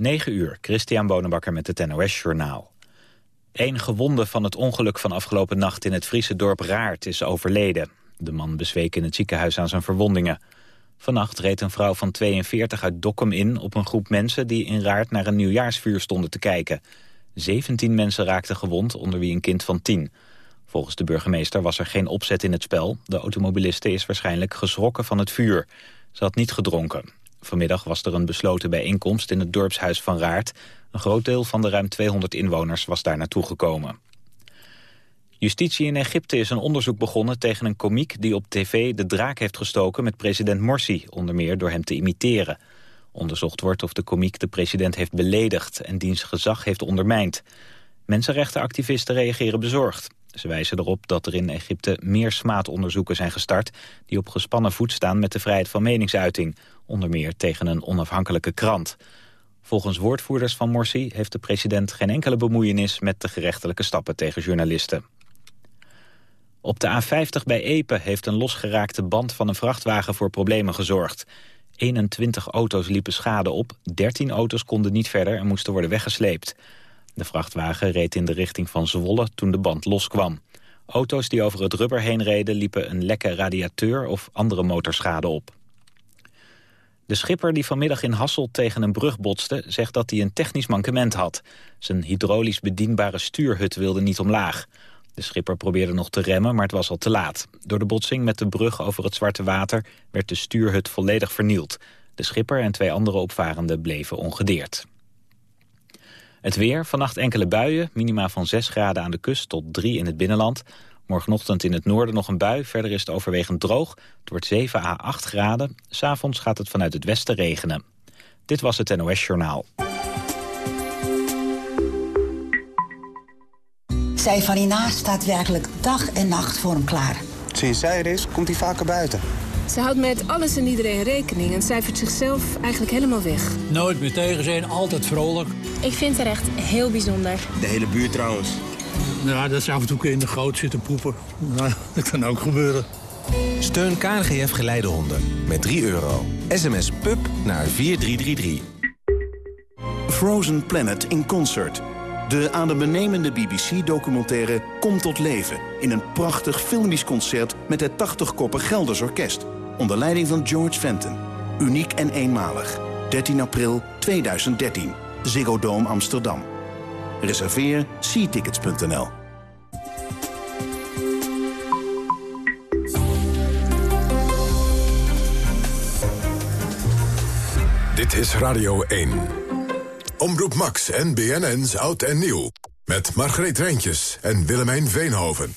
9 uur, Christian Bonenbakker met het NOS Journaal. Een gewonde van het ongeluk van afgelopen nacht in het Friese dorp Raart is overleden. De man bezweek in het ziekenhuis aan zijn verwondingen. Vannacht reed een vrouw van 42 uit Dokkum in op een groep mensen... die in Raart naar een nieuwjaarsvuur stonden te kijken. 17 mensen raakten gewond, onder wie een kind van 10. Volgens de burgemeester was er geen opzet in het spel. De automobiliste is waarschijnlijk geschrokken van het vuur. Ze had niet gedronken. Vanmiddag was er een besloten bijeenkomst in het dorpshuis van Raart. Een groot deel van de ruim 200 inwoners was daar naartoe gekomen. Justitie in Egypte is een onderzoek begonnen tegen een komiek die op tv de draak heeft gestoken met president Morsi, onder meer door hem te imiteren. Onderzocht wordt of de komiek de president heeft beledigd en diens gezag heeft ondermijnd. Mensenrechtenactivisten reageren bezorgd. Ze wijzen erop dat er in Egypte meer smaatonderzoeken zijn gestart... die op gespannen voet staan met de vrijheid van meningsuiting. Onder meer tegen een onafhankelijke krant. Volgens woordvoerders van Morsi heeft de president geen enkele bemoeienis... met de gerechtelijke stappen tegen journalisten. Op de A50 bij Epe heeft een losgeraakte band van een vrachtwagen voor problemen gezorgd. 21 auto's liepen schade op, 13 auto's konden niet verder en moesten worden weggesleept. De vrachtwagen reed in de richting van Zwolle toen de band loskwam. Auto's die over het rubber heen reden liepen een lekke radiateur of andere motorschade op. De schipper die vanmiddag in Hasselt tegen een brug botste... zegt dat hij een technisch mankement had. Zijn hydraulisch bedienbare stuurhut wilde niet omlaag. De schipper probeerde nog te remmen, maar het was al te laat. Door de botsing met de brug over het Zwarte Water... werd de stuurhut volledig vernield. De schipper en twee andere opvarenden bleven ongedeerd. Het weer, vannacht enkele buien, minima van 6 graden aan de kust tot 3 in het binnenland. Morgenochtend in het noorden nog een bui, verder is het overwegend droog. Het wordt 7 à 8 graden. S'avonds gaat het vanuit het westen regenen. Dit was het NOS Journaal. Zij van hiernaast staat werkelijk dag en nacht voor hem klaar. Sinds zij er is, komt hij vaker buiten. Ze houdt met alles en iedereen rekening en cijfert zichzelf eigenlijk helemaal weg. Nooit meer tegen zijn, altijd vrolijk. Ik vind haar echt heel bijzonder. De hele buurt trouwens. Ja, dat ze af en toe in de goot zitten poepen. Nou, dat kan ook gebeuren. Steun KNGF Geleidehonden met 3 euro. SMS PUB naar 4333. Frozen Planet in Concert. De adembenemende BBC-documentaire komt tot leven... in een prachtig filmisch concert met het 80-koppig Gelders Orkest... onder leiding van George Fenton. Uniek en eenmalig. 13 april 2013. Ziggo Dome Amsterdam. Reserveer seatickets.nl. Dit is Radio 1. Omroep Max en BNN's Oud en Nieuw. Met Margreet Rijntjes en Willemijn Veenhoven.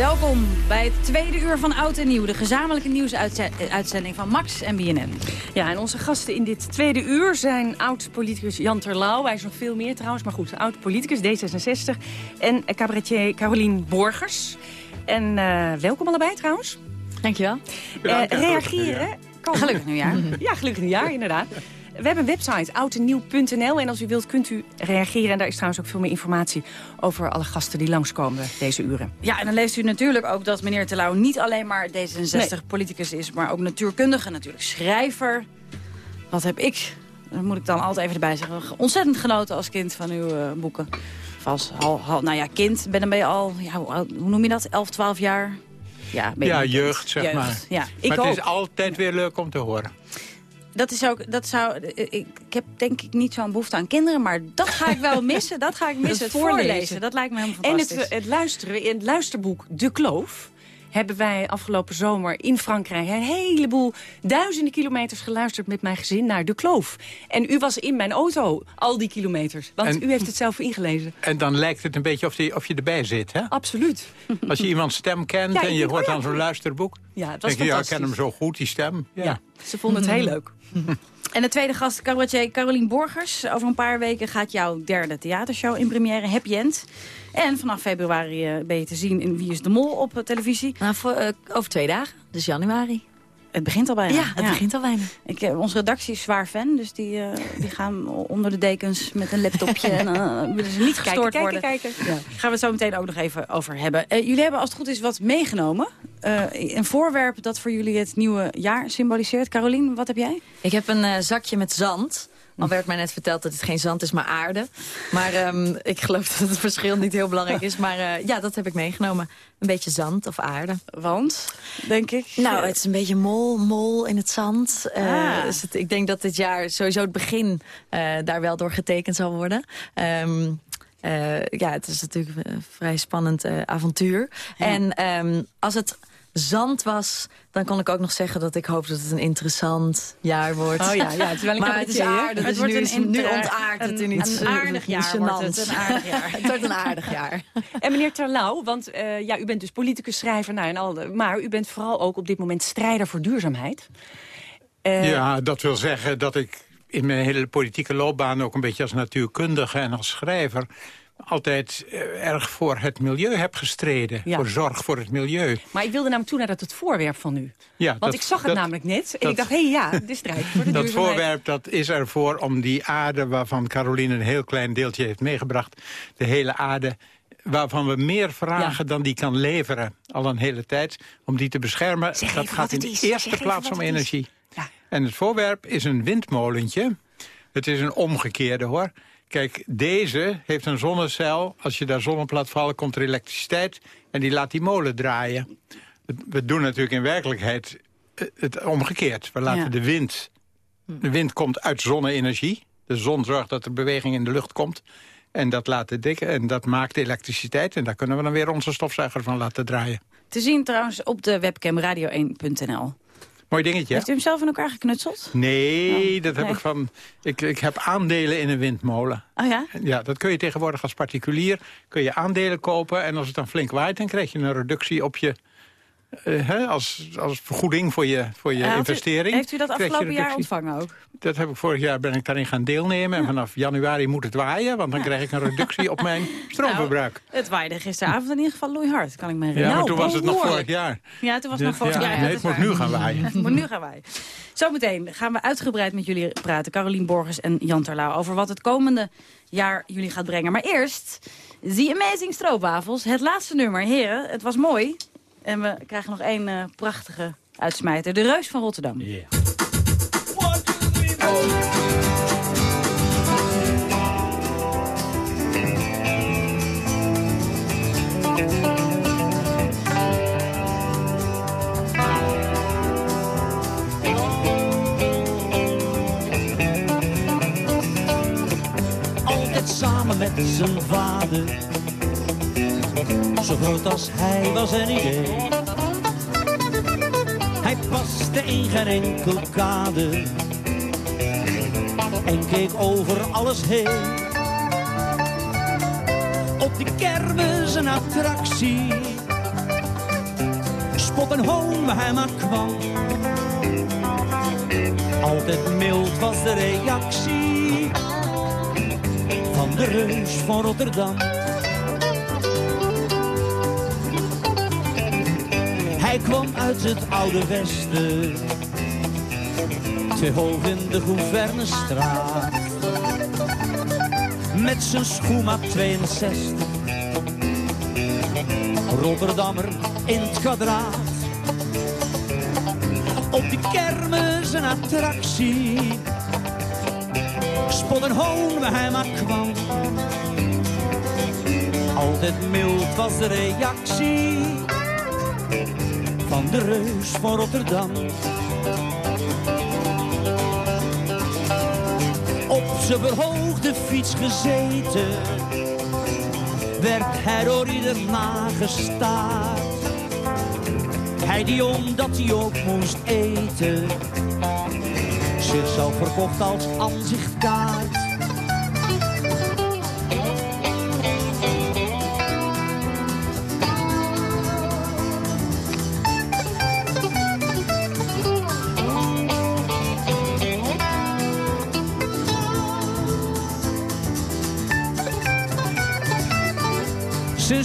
Welkom bij het tweede uur van Oud en Nieuw. De gezamenlijke nieuwsuitzending van Max en BNN. Ja, en onze gasten in dit tweede uur zijn oud-politicus Jan Terlouw. Hij is nog veel meer trouwens, maar goed. Oud-politicus D66. En cabaretier Carolien Borgers. En uh, welkom allebei trouwens. Dankjewel. Uh, reageren... Gelukkig nieuwjaar. ja, gelukkig nieuwjaar, inderdaad. We hebben een website, oudenieuw.nl. En als u wilt kunt u reageren. En daar is trouwens ook veel meer informatie over alle gasten die langskomen deze uren. Ja, en dan leest u natuurlijk ook dat meneer Terlouw niet alleen maar D66-politicus is... maar ook natuurkundige, natuurlijk schrijver. Wat heb ik, dat moet ik dan altijd even erbij zeggen... ontzettend genoten als kind van uw uh, boeken. Vast, al, al, nou ja, kind, ben, dan ben je al, ja, hoe, hoe noem je dat, 11, 12 jaar... Ja, ja jeugd, zeg jeugd. maar. Ja. maar het is altijd weer leuk om te horen. Dat is ook, dat zou, ik, ik heb denk ik niet zo'n behoefte aan kinderen, maar dat ga ik wel missen. Dat ga ik missen, het voorlezen. Dat lijkt me helemaal fantastisch. En het, het luisteren, in het luisterboek De Kloof hebben wij afgelopen zomer in Frankrijk... een heleboel duizenden kilometers geluisterd met mijn gezin naar De Kloof. En u was in mijn auto al die kilometers. Want u heeft het zelf ingelezen. En dan lijkt het een beetje of, die, of je erbij zit, hè? Absoluut. Als je iemands stem kent en je hoort dan zo'n luisterboek... Ja, het was denk je, ja, ik ken hem zo goed, die stem. Ja, ja ze vonden het heel leuk. En de tweede gast, cabaretier Carolien Borgers. Over een paar weken gaat jouw derde theatershow in première, Happy End. En vanaf februari eh, ben je te zien in Wie is de Mol op eh, televisie. Nou, voor, uh, over twee dagen, dus januari. Het begint al bijna. Ja, het begint al bijna. Ik, onze redactie is zwaar fan, dus die, uh, die gaan onder de dekens met een laptopje. en uh, willen ze niet gestoord kijken, worden. Kijken, kijken. Ja. Gaan we het zo meteen ook nog even over hebben. Uh, jullie hebben als het goed is wat meegenomen. een voorwerp dat voor jullie het nieuwe jaar symboliseert. Carolien, wat heb jij? Ik heb een zakje met zand. Al werd mij net verteld dat het geen zand is, maar aarde. Maar um, ik geloof dat het verschil niet heel belangrijk is. Maar uh, ja, dat heb ik meegenomen. Een beetje zand of aarde. Want, denk ik? Nou, het is een beetje mol, mol in het zand. Uh, dus het, ik denk dat dit jaar sowieso het begin uh, daar wel door getekend zal worden. Um, ja, het is natuurlijk een vrij spannend avontuur. Ja. En um, als het zand was, dan kon ik ook nog zeggen dat ik hoop dat het een interessant jaar wordt. Oh ja, ja het is wel een maar het is aardig, het dus wordt nu, een nu het in iets Een aardig jaar wordt het, een aardig jaar. het wordt een aardig jaar. En meneer Terlouw, want uh, ja, u bent dus politicus, schrijver, nou, en al de, maar u bent vooral ook op dit moment strijder voor duurzaamheid. Uh, ja, dat wil zeggen dat ik in mijn hele politieke loopbaan... ook een beetje als natuurkundige en als schrijver altijd uh, erg voor het milieu heb gestreden. Ja. Voor zorg voor het milieu. Maar ik wilde namelijk toe naar dat het voorwerp van u. Ja, Want dat, ik zag het dat, namelijk net. En dat, ik dacht, hé hey, ja, de strijd voor de Dat voorwerp dat is ervoor om die aarde... waarvan Caroline een heel klein deeltje heeft meegebracht... de hele aarde waarvan we meer vragen ja. dan die kan leveren. Al een hele tijd. Om die te beschermen. Zeg dat gaat in de eerste zeg plaats om energie. Ja. En het voorwerp is een windmolentje. Het is een omgekeerde hoor. Kijk, deze heeft een zonnecel. Als je daar zon op laat vallen, komt er elektriciteit. En die laat die molen draaien. We doen natuurlijk in werkelijkheid het omgekeerd. We laten ja. de wind... De wind komt uit zonne-energie. De zon zorgt dat er beweging in de lucht komt. En dat laat de dikke en dat maakt elektriciteit. En daar kunnen we dan weer onze stofzuiger van laten draaien. Te zien trouwens op de webcam radio1.nl. Mooi dingetje. Heeft u hem zelf in elkaar geknutseld? Nee, oh, dat heb nee. ik van... Ik, ik heb aandelen in een windmolen. Oh ja? Ja, dat kun je tegenwoordig als particulier. Kun je aandelen kopen en als het dan flink waait... dan krijg je een reductie op je... Uh, hè, als, als vergoeding voor je, voor je Uh, u- investering. heeft u dat afgelopen jaar ontvangen ook? Dat heb ik vorig jaar ben ik daarin gaan deelnemen. En vanaf januari moet het waaien, want dan krijg ik een reductie op mijn stroomverbruik. Het waaide gisteravond in ieder geval loeihard, kan ik me ja, herinneren. maar toen was het nog vorig jaar. Ja, toen was het nog vorig ja, jaar. nee, het moet waar. nu gaan waaien. Het moet nu gaan waaien. Zometeen gaan we uitgebreid met jullie praten. Carolien Borgers en Jan Terlouw over wat het komende jaar jullie gaat brengen. Maar eerst, The Amazing Stroopwafels. Het laatste nummer. Heren, het was mooi. En we krijgen nog één eh, prachtige uitsmijter. De Reus van Rotterdam. altijd samen met zijn vader. Zo groot als hij was een idee. Hij paste in geen enkel kader. En keek over alles heen. Op de kermis een attractie. Spot en hoon waar hij maar kwam. Altijd mild was de reactie van de reus van Rotterdam. Hij kwam uit het oude westen, te hoog in de Gouvernestraat. Met zijn schoenmaat 62, Rotterdammer in het kwadraat. Op die kermis een attractie spot en hoon waar hij maar kwam. Altijd mild was de reactie van de reus van Rotterdam. Op zijn verhoogde fiets gezeten, werd hij door ieder nagestaard. Hij die omdat hij ook moest eten, zichzelf verkocht als aanzichtkaart.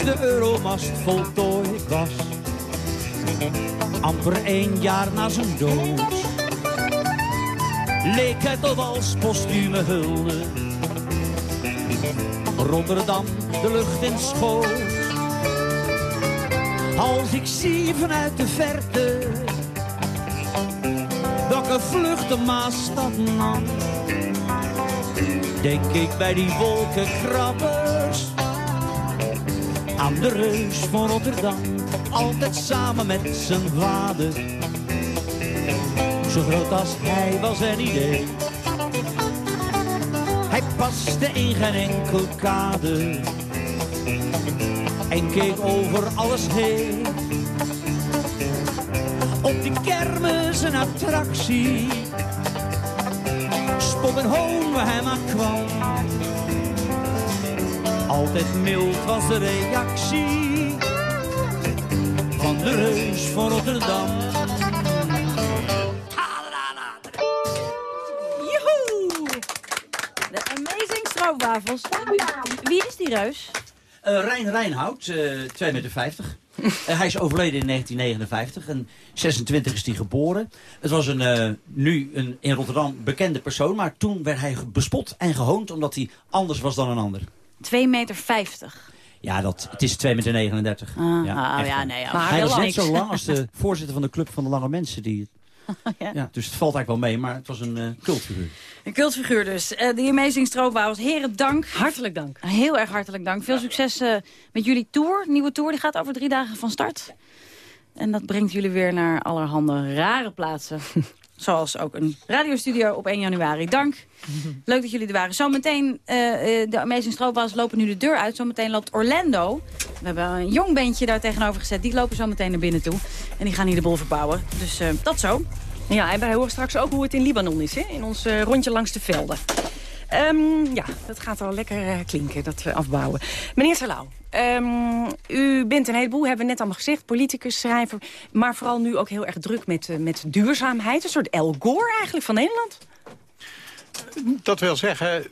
De euromast voltooid was, amper één jaar na zijn dood leek het op als postume hulde. Rotterdam de lucht in schoot. Als ik zie vanuit de verte welke vlucht de Maasstad nam, denk ik bij die wolkenkrabbers aan de reus van Rotterdam. Altijd samen met zijn vader, zo groot als hij was en idee. Hij paste in geen enkel kader en keek over alles heen. Op de kermis een attractie, spot en hoon waar hij maar kwam. Altijd mild was de reactie van de reus van Rotterdam. Joehoe! De Amazing Stroopwafels. Wie is die reus? Uh, Rijn Rijnhout, uh, 2,50 meter. uh, hij is overleden in 1959 en 26 is hij geboren. Het was een, uh, nu een in Rotterdam bekende persoon, maar toen werd hij bespot en gehoond omdat hij anders was dan een ander. 2,50 meter. Ja, dat, het is 2,39 meter. Ah, ja, oh, ja, nee, ja, maar hij was net zo lang als de voorzitter van de Club van de Lange Mensen. Die, ja. ja. dus het valt eigenlijk wel mee, maar het was een uh, cultfiguur. Een cultfiguur dus. Uh, de Amazing Stroopwafels. Heren, dank. Hartelijk dank. Heel erg hartelijk dank. Veel succes uh, met jullie tour. Nieuwe tour, die gaat over drie dagen van start. En dat brengt jullie weer naar allerhande rare plaatsen. Zoals ook een radiostudio op 1 januari. Dank. Leuk dat jullie er waren. Zometeen, uh, de Amazing Stroopwafels lopen nu de deur uit. Zometeen loopt Orlando. We hebben een jong bandje daar tegenover gezet. Die lopen zo meteen naar binnen toe. En die gaan hier de bol verbouwen. Dus uh, dat zo. Ja, en wij horen straks ook hoe het in Libanon is, hè? in ons rondje langs de velden. Um, ja, dat gaat wel lekker uh, klinken, dat uh, afbouwen. Meneer Salau, um, u bent een heleboel, hebben we net allemaal gezegd, politicus, schrijver... maar vooral nu ook heel erg druk met, met duurzaamheid. Een soort El Gore eigenlijk van Nederland. Dat wil zeggen,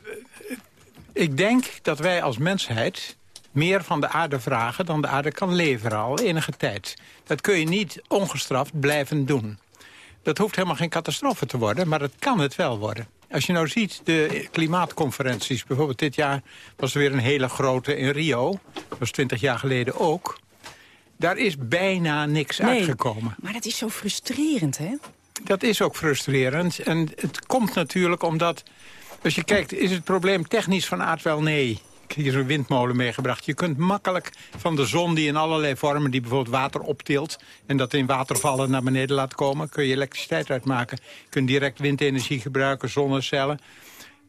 ik denk dat wij als mensheid meer van de aarde vragen dan de aarde kan leveren al enige tijd. Dat kun je niet ongestraft blijven doen. Dat hoeft helemaal geen catastrofe te worden, maar het kan het wel worden. Als je nou ziet, de klimaatconferenties, bijvoorbeeld dit jaar was er weer een hele grote in Rio. Dat was twintig jaar geleden ook. Daar is bijna niks nee, uitgekomen. Maar dat is zo frustrerend, hè? Dat is ook frustrerend. En het komt natuurlijk omdat... Als je kijkt, is het probleem technisch van aard wel nee? Hier zo'n windmolen meegebracht. Je kunt makkelijk van de zon die in allerlei vormen... die bijvoorbeeld water optilt en dat in watervallen naar beneden laat komen... kun je elektriciteit uitmaken. Je kunt direct windenergie gebruiken, zonnecellen.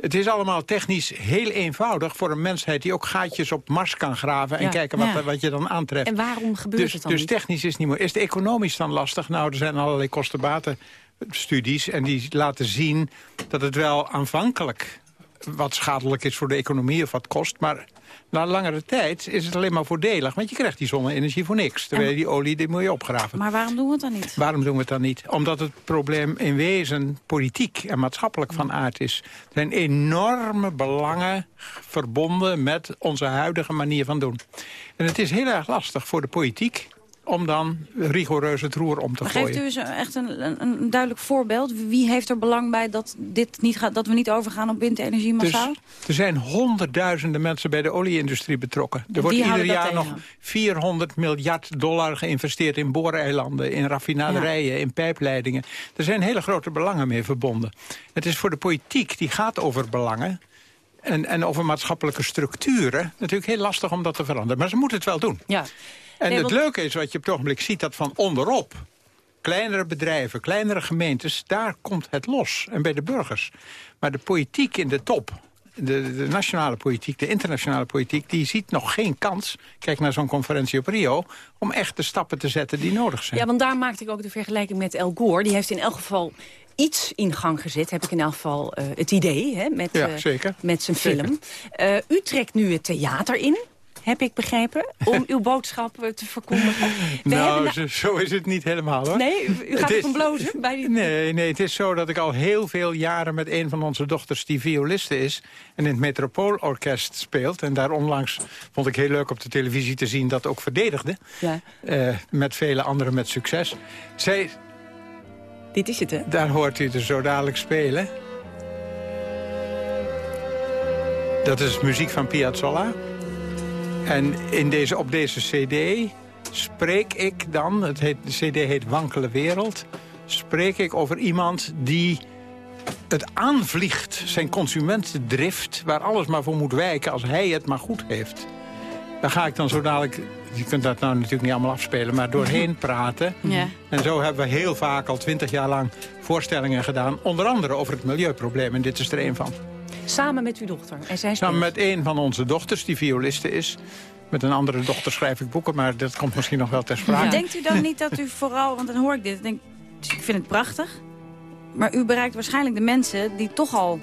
Het is allemaal technisch heel eenvoudig voor een mensheid... die ook gaatjes op Mars kan graven en Ja, kijken wat, ja. wat je dan aantreft. En waarom gebeurt dus, het dan Dus niet? technisch is het niet moeilijk. Is het economisch dan lastig? Nou, er zijn allerlei kostenbatenstudies... en die laten zien dat het wel aanvankelijk wat schadelijk is voor de economie of wat kost. Maar na langere tijd is het alleen maar voordelig. Want je krijgt die zonne-energie voor niks. Terwijl je die olie die moet je opgraven. Maar waarom doen we het dan niet? Waarom doen we het dan niet? Omdat het probleem in wezen politiek en maatschappelijk van aard is. Er zijn enorme belangen verbonden met onze huidige manier van doen. En het is heel erg lastig voor de politiek om dan rigoureus het roer om te Maar gooien. geeft u eens echt een, een, een duidelijk voorbeeld? Wie heeft er belang bij dat, dit niet gaat, dat we niet overgaan op windenergie Dus massaal? er zijn honderdduizenden mensen bij de olieindustrie betrokken. Er wordt die ieder jaar tegen? nog 400 miljard dollar geïnvesteerd in booreilanden, in raffinaderijen, in pijpleidingen. Er zijn hele grote belangen mee verbonden. Het is voor de politiek, die gaat over belangen... En, en over maatschappelijke structuren natuurlijk heel lastig om dat te veranderen. Maar ze moeten het wel doen. Ja. En Nee, het want- leuke is wat je op het ogenblik ziet... dat van onderop, kleinere bedrijven, kleinere gemeentes... daar komt het los. En bij de burgers. Maar de politiek in de top... De, de nationale politiek, de internationale politiek... die ziet nog geen kans, kijk naar zo'n conferentie op Rio... om echt de stappen te zetten die nodig zijn. Ja, want daar maakte ik ook de vergelijking met El Gore. Die heeft in elk geval iets in gang gezet, heb ik in elk geval eh, het idee, hè, met, Ja, eh, met zijn film. Eh, u trekt nu het theater in, heb ik begrepen, om uw boodschap eh, te verkondigen. We nou, na- zo, is het niet helemaal, hoor. Nee, u- gaat Het ervan blozen bij die... Nee, nee, het is zo dat ik al heel veel jaren met een van onze dochters... die violiste is en in het Metropoolorkest speelt. En daar onlangs vond ik heel leuk op de televisie te zien... dat ook verdedigde. Ja. Eh, met vele anderen met succes. Zij, Dit is het, hè? daar hoort u er zo dadelijk spelen. Dat is muziek van Piazzolla. En in deze, op deze cd spreek ik dan, het heet, de cd heet Wankele Wereld... spreek ik over iemand die het aanvliegt, zijn consumentendrift... waar alles maar voor moet wijken als hij het maar goed heeft. Daar ga ik dan zo dadelijk je kunt dat nou natuurlijk niet allemaal afspelen, maar doorheen praten. Ja. En zo hebben we heel vaak al twintig jaar lang voorstellingen gedaan. Onder andere over het milieuprobleem, en dit is er een van. Samen met uw dochter? En zij Samen met een van onze dochters, die violiste is. Met een andere dochter schrijf ik boeken, maar dat komt misschien nog wel ter sprake. Denkt u dan niet dat u vooral, want dan hoor ik dit, denk, ik vind het prachtig. Maar u bereikt waarschijnlijk de mensen die toch al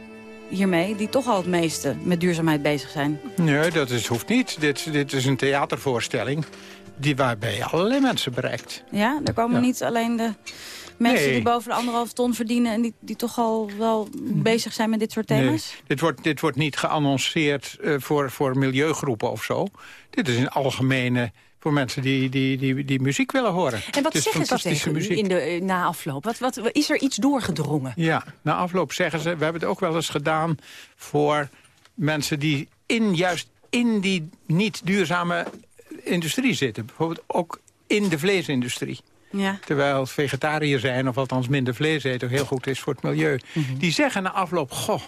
hiermee... die toch al het meeste met duurzaamheid bezig zijn? Nee, dat is, hoeft niet. Dit, dit is een theatervoorstelling die waarbij je allerlei mensen bereikt. Ja, er komen niet alleen de mensen die boven de anderhalf ton verdienen... en die, die toch al wel bezig zijn met dit soort thema's? Nee. Dit, wordt, dit wordt niet geannonceerd uh, voor, voor milieugroepen of zo. Dit is een algemene voor mensen die, die, die, die muziek willen horen. En wat zeggen ze tegen muziek. in de uh, na afloop? Wat, wat, is er iets doorgedrongen? Ja, na afloop zeggen ze... we hebben het ook wel eens gedaan voor mensen die in, juist in die niet duurzame industrie zitten. Bijvoorbeeld ook in de vleesindustrie. Ja. Terwijl vegetariër zijn, of althans minder vlees eten... heel goed is voor het milieu. Mhm. Die zeggen na afloop, goh,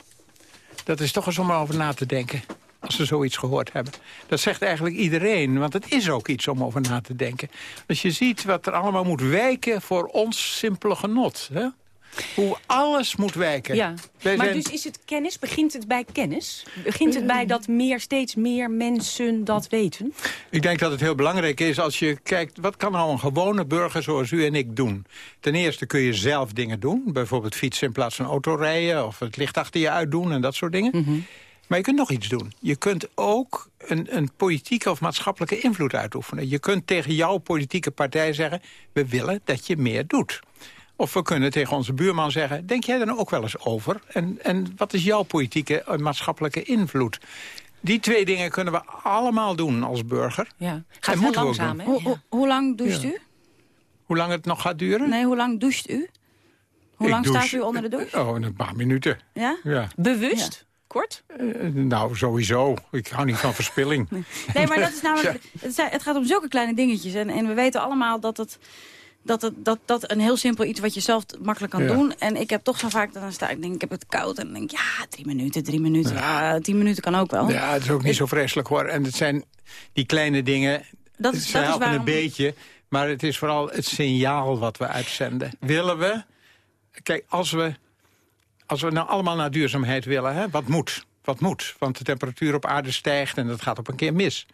dat is toch eens om over na te denken als ze zoiets gehoord hebben. Dat zegt eigenlijk iedereen, want het is ook iets om over na te denken. Als je ziet wat er allemaal moet wijken voor ons simpele genot. Hè? Hoe alles moet wijken. Ja. maar dus is het kennis, begint het bij kennis? Begint het bij dat meer, steeds meer mensen dat weten? Ik denk dat het heel belangrijk is als je kijkt... wat kan nou een gewone burger zoals u en ik doen? Ten eerste kun je zelf dingen doen. Bijvoorbeeld fietsen in plaats van autorijden... of het licht achter je uitdoen en dat soort dingen. Mm maar je kunt nog iets doen. Je kunt ook een, een politieke of maatschappelijke invloed uitoefenen. Je kunt tegen jouw politieke partij zeggen... we willen dat je meer doet. Of we kunnen tegen onze buurman zeggen... denk jij er nou ook wel eens over? En, en wat is jouw politieke en maatschappelijke invloed? Die twee dingen kunnen we allemaal doen als burger. Ja. Gaat het langzaam, hè? Hoe, hoe lang doucht u? Hoe lang het nog gaat duren? Nee, hoe lang doucht u? Hoe lang staat u onder de douche? Oh, een paar minuten. Ja? ja. Bewust? Kort? Uh, nou, sowieso. Ik hou niet van verspilling. Nee, maar dat is namelijk... Het gaat om zulke kleine dingetjes. En, en we weten allemaal dat het dat, het, dat dat een heel simpel iets wat je zelf makkelijk kan doen. En ik heb toch zo vaak, dan sta ik denk ik heb het koud. En dan denk ik, ja, drie minuten, drie minuten. Ja, tien minuten kan ook wel. Ja, het is ook niet zo vreselijk hoor. En het zijn die kleine dingen, dat is, ze dat helpen een beetje. Maar het is vooral het signaal wat we uitzenden. Willen we... Kijk, als we als we nou allemaal naar duurzaamheid willen, hè, wat moet? Wat moet? Want de temperatuur op aarde stijgt en dat gaat op een keer mis.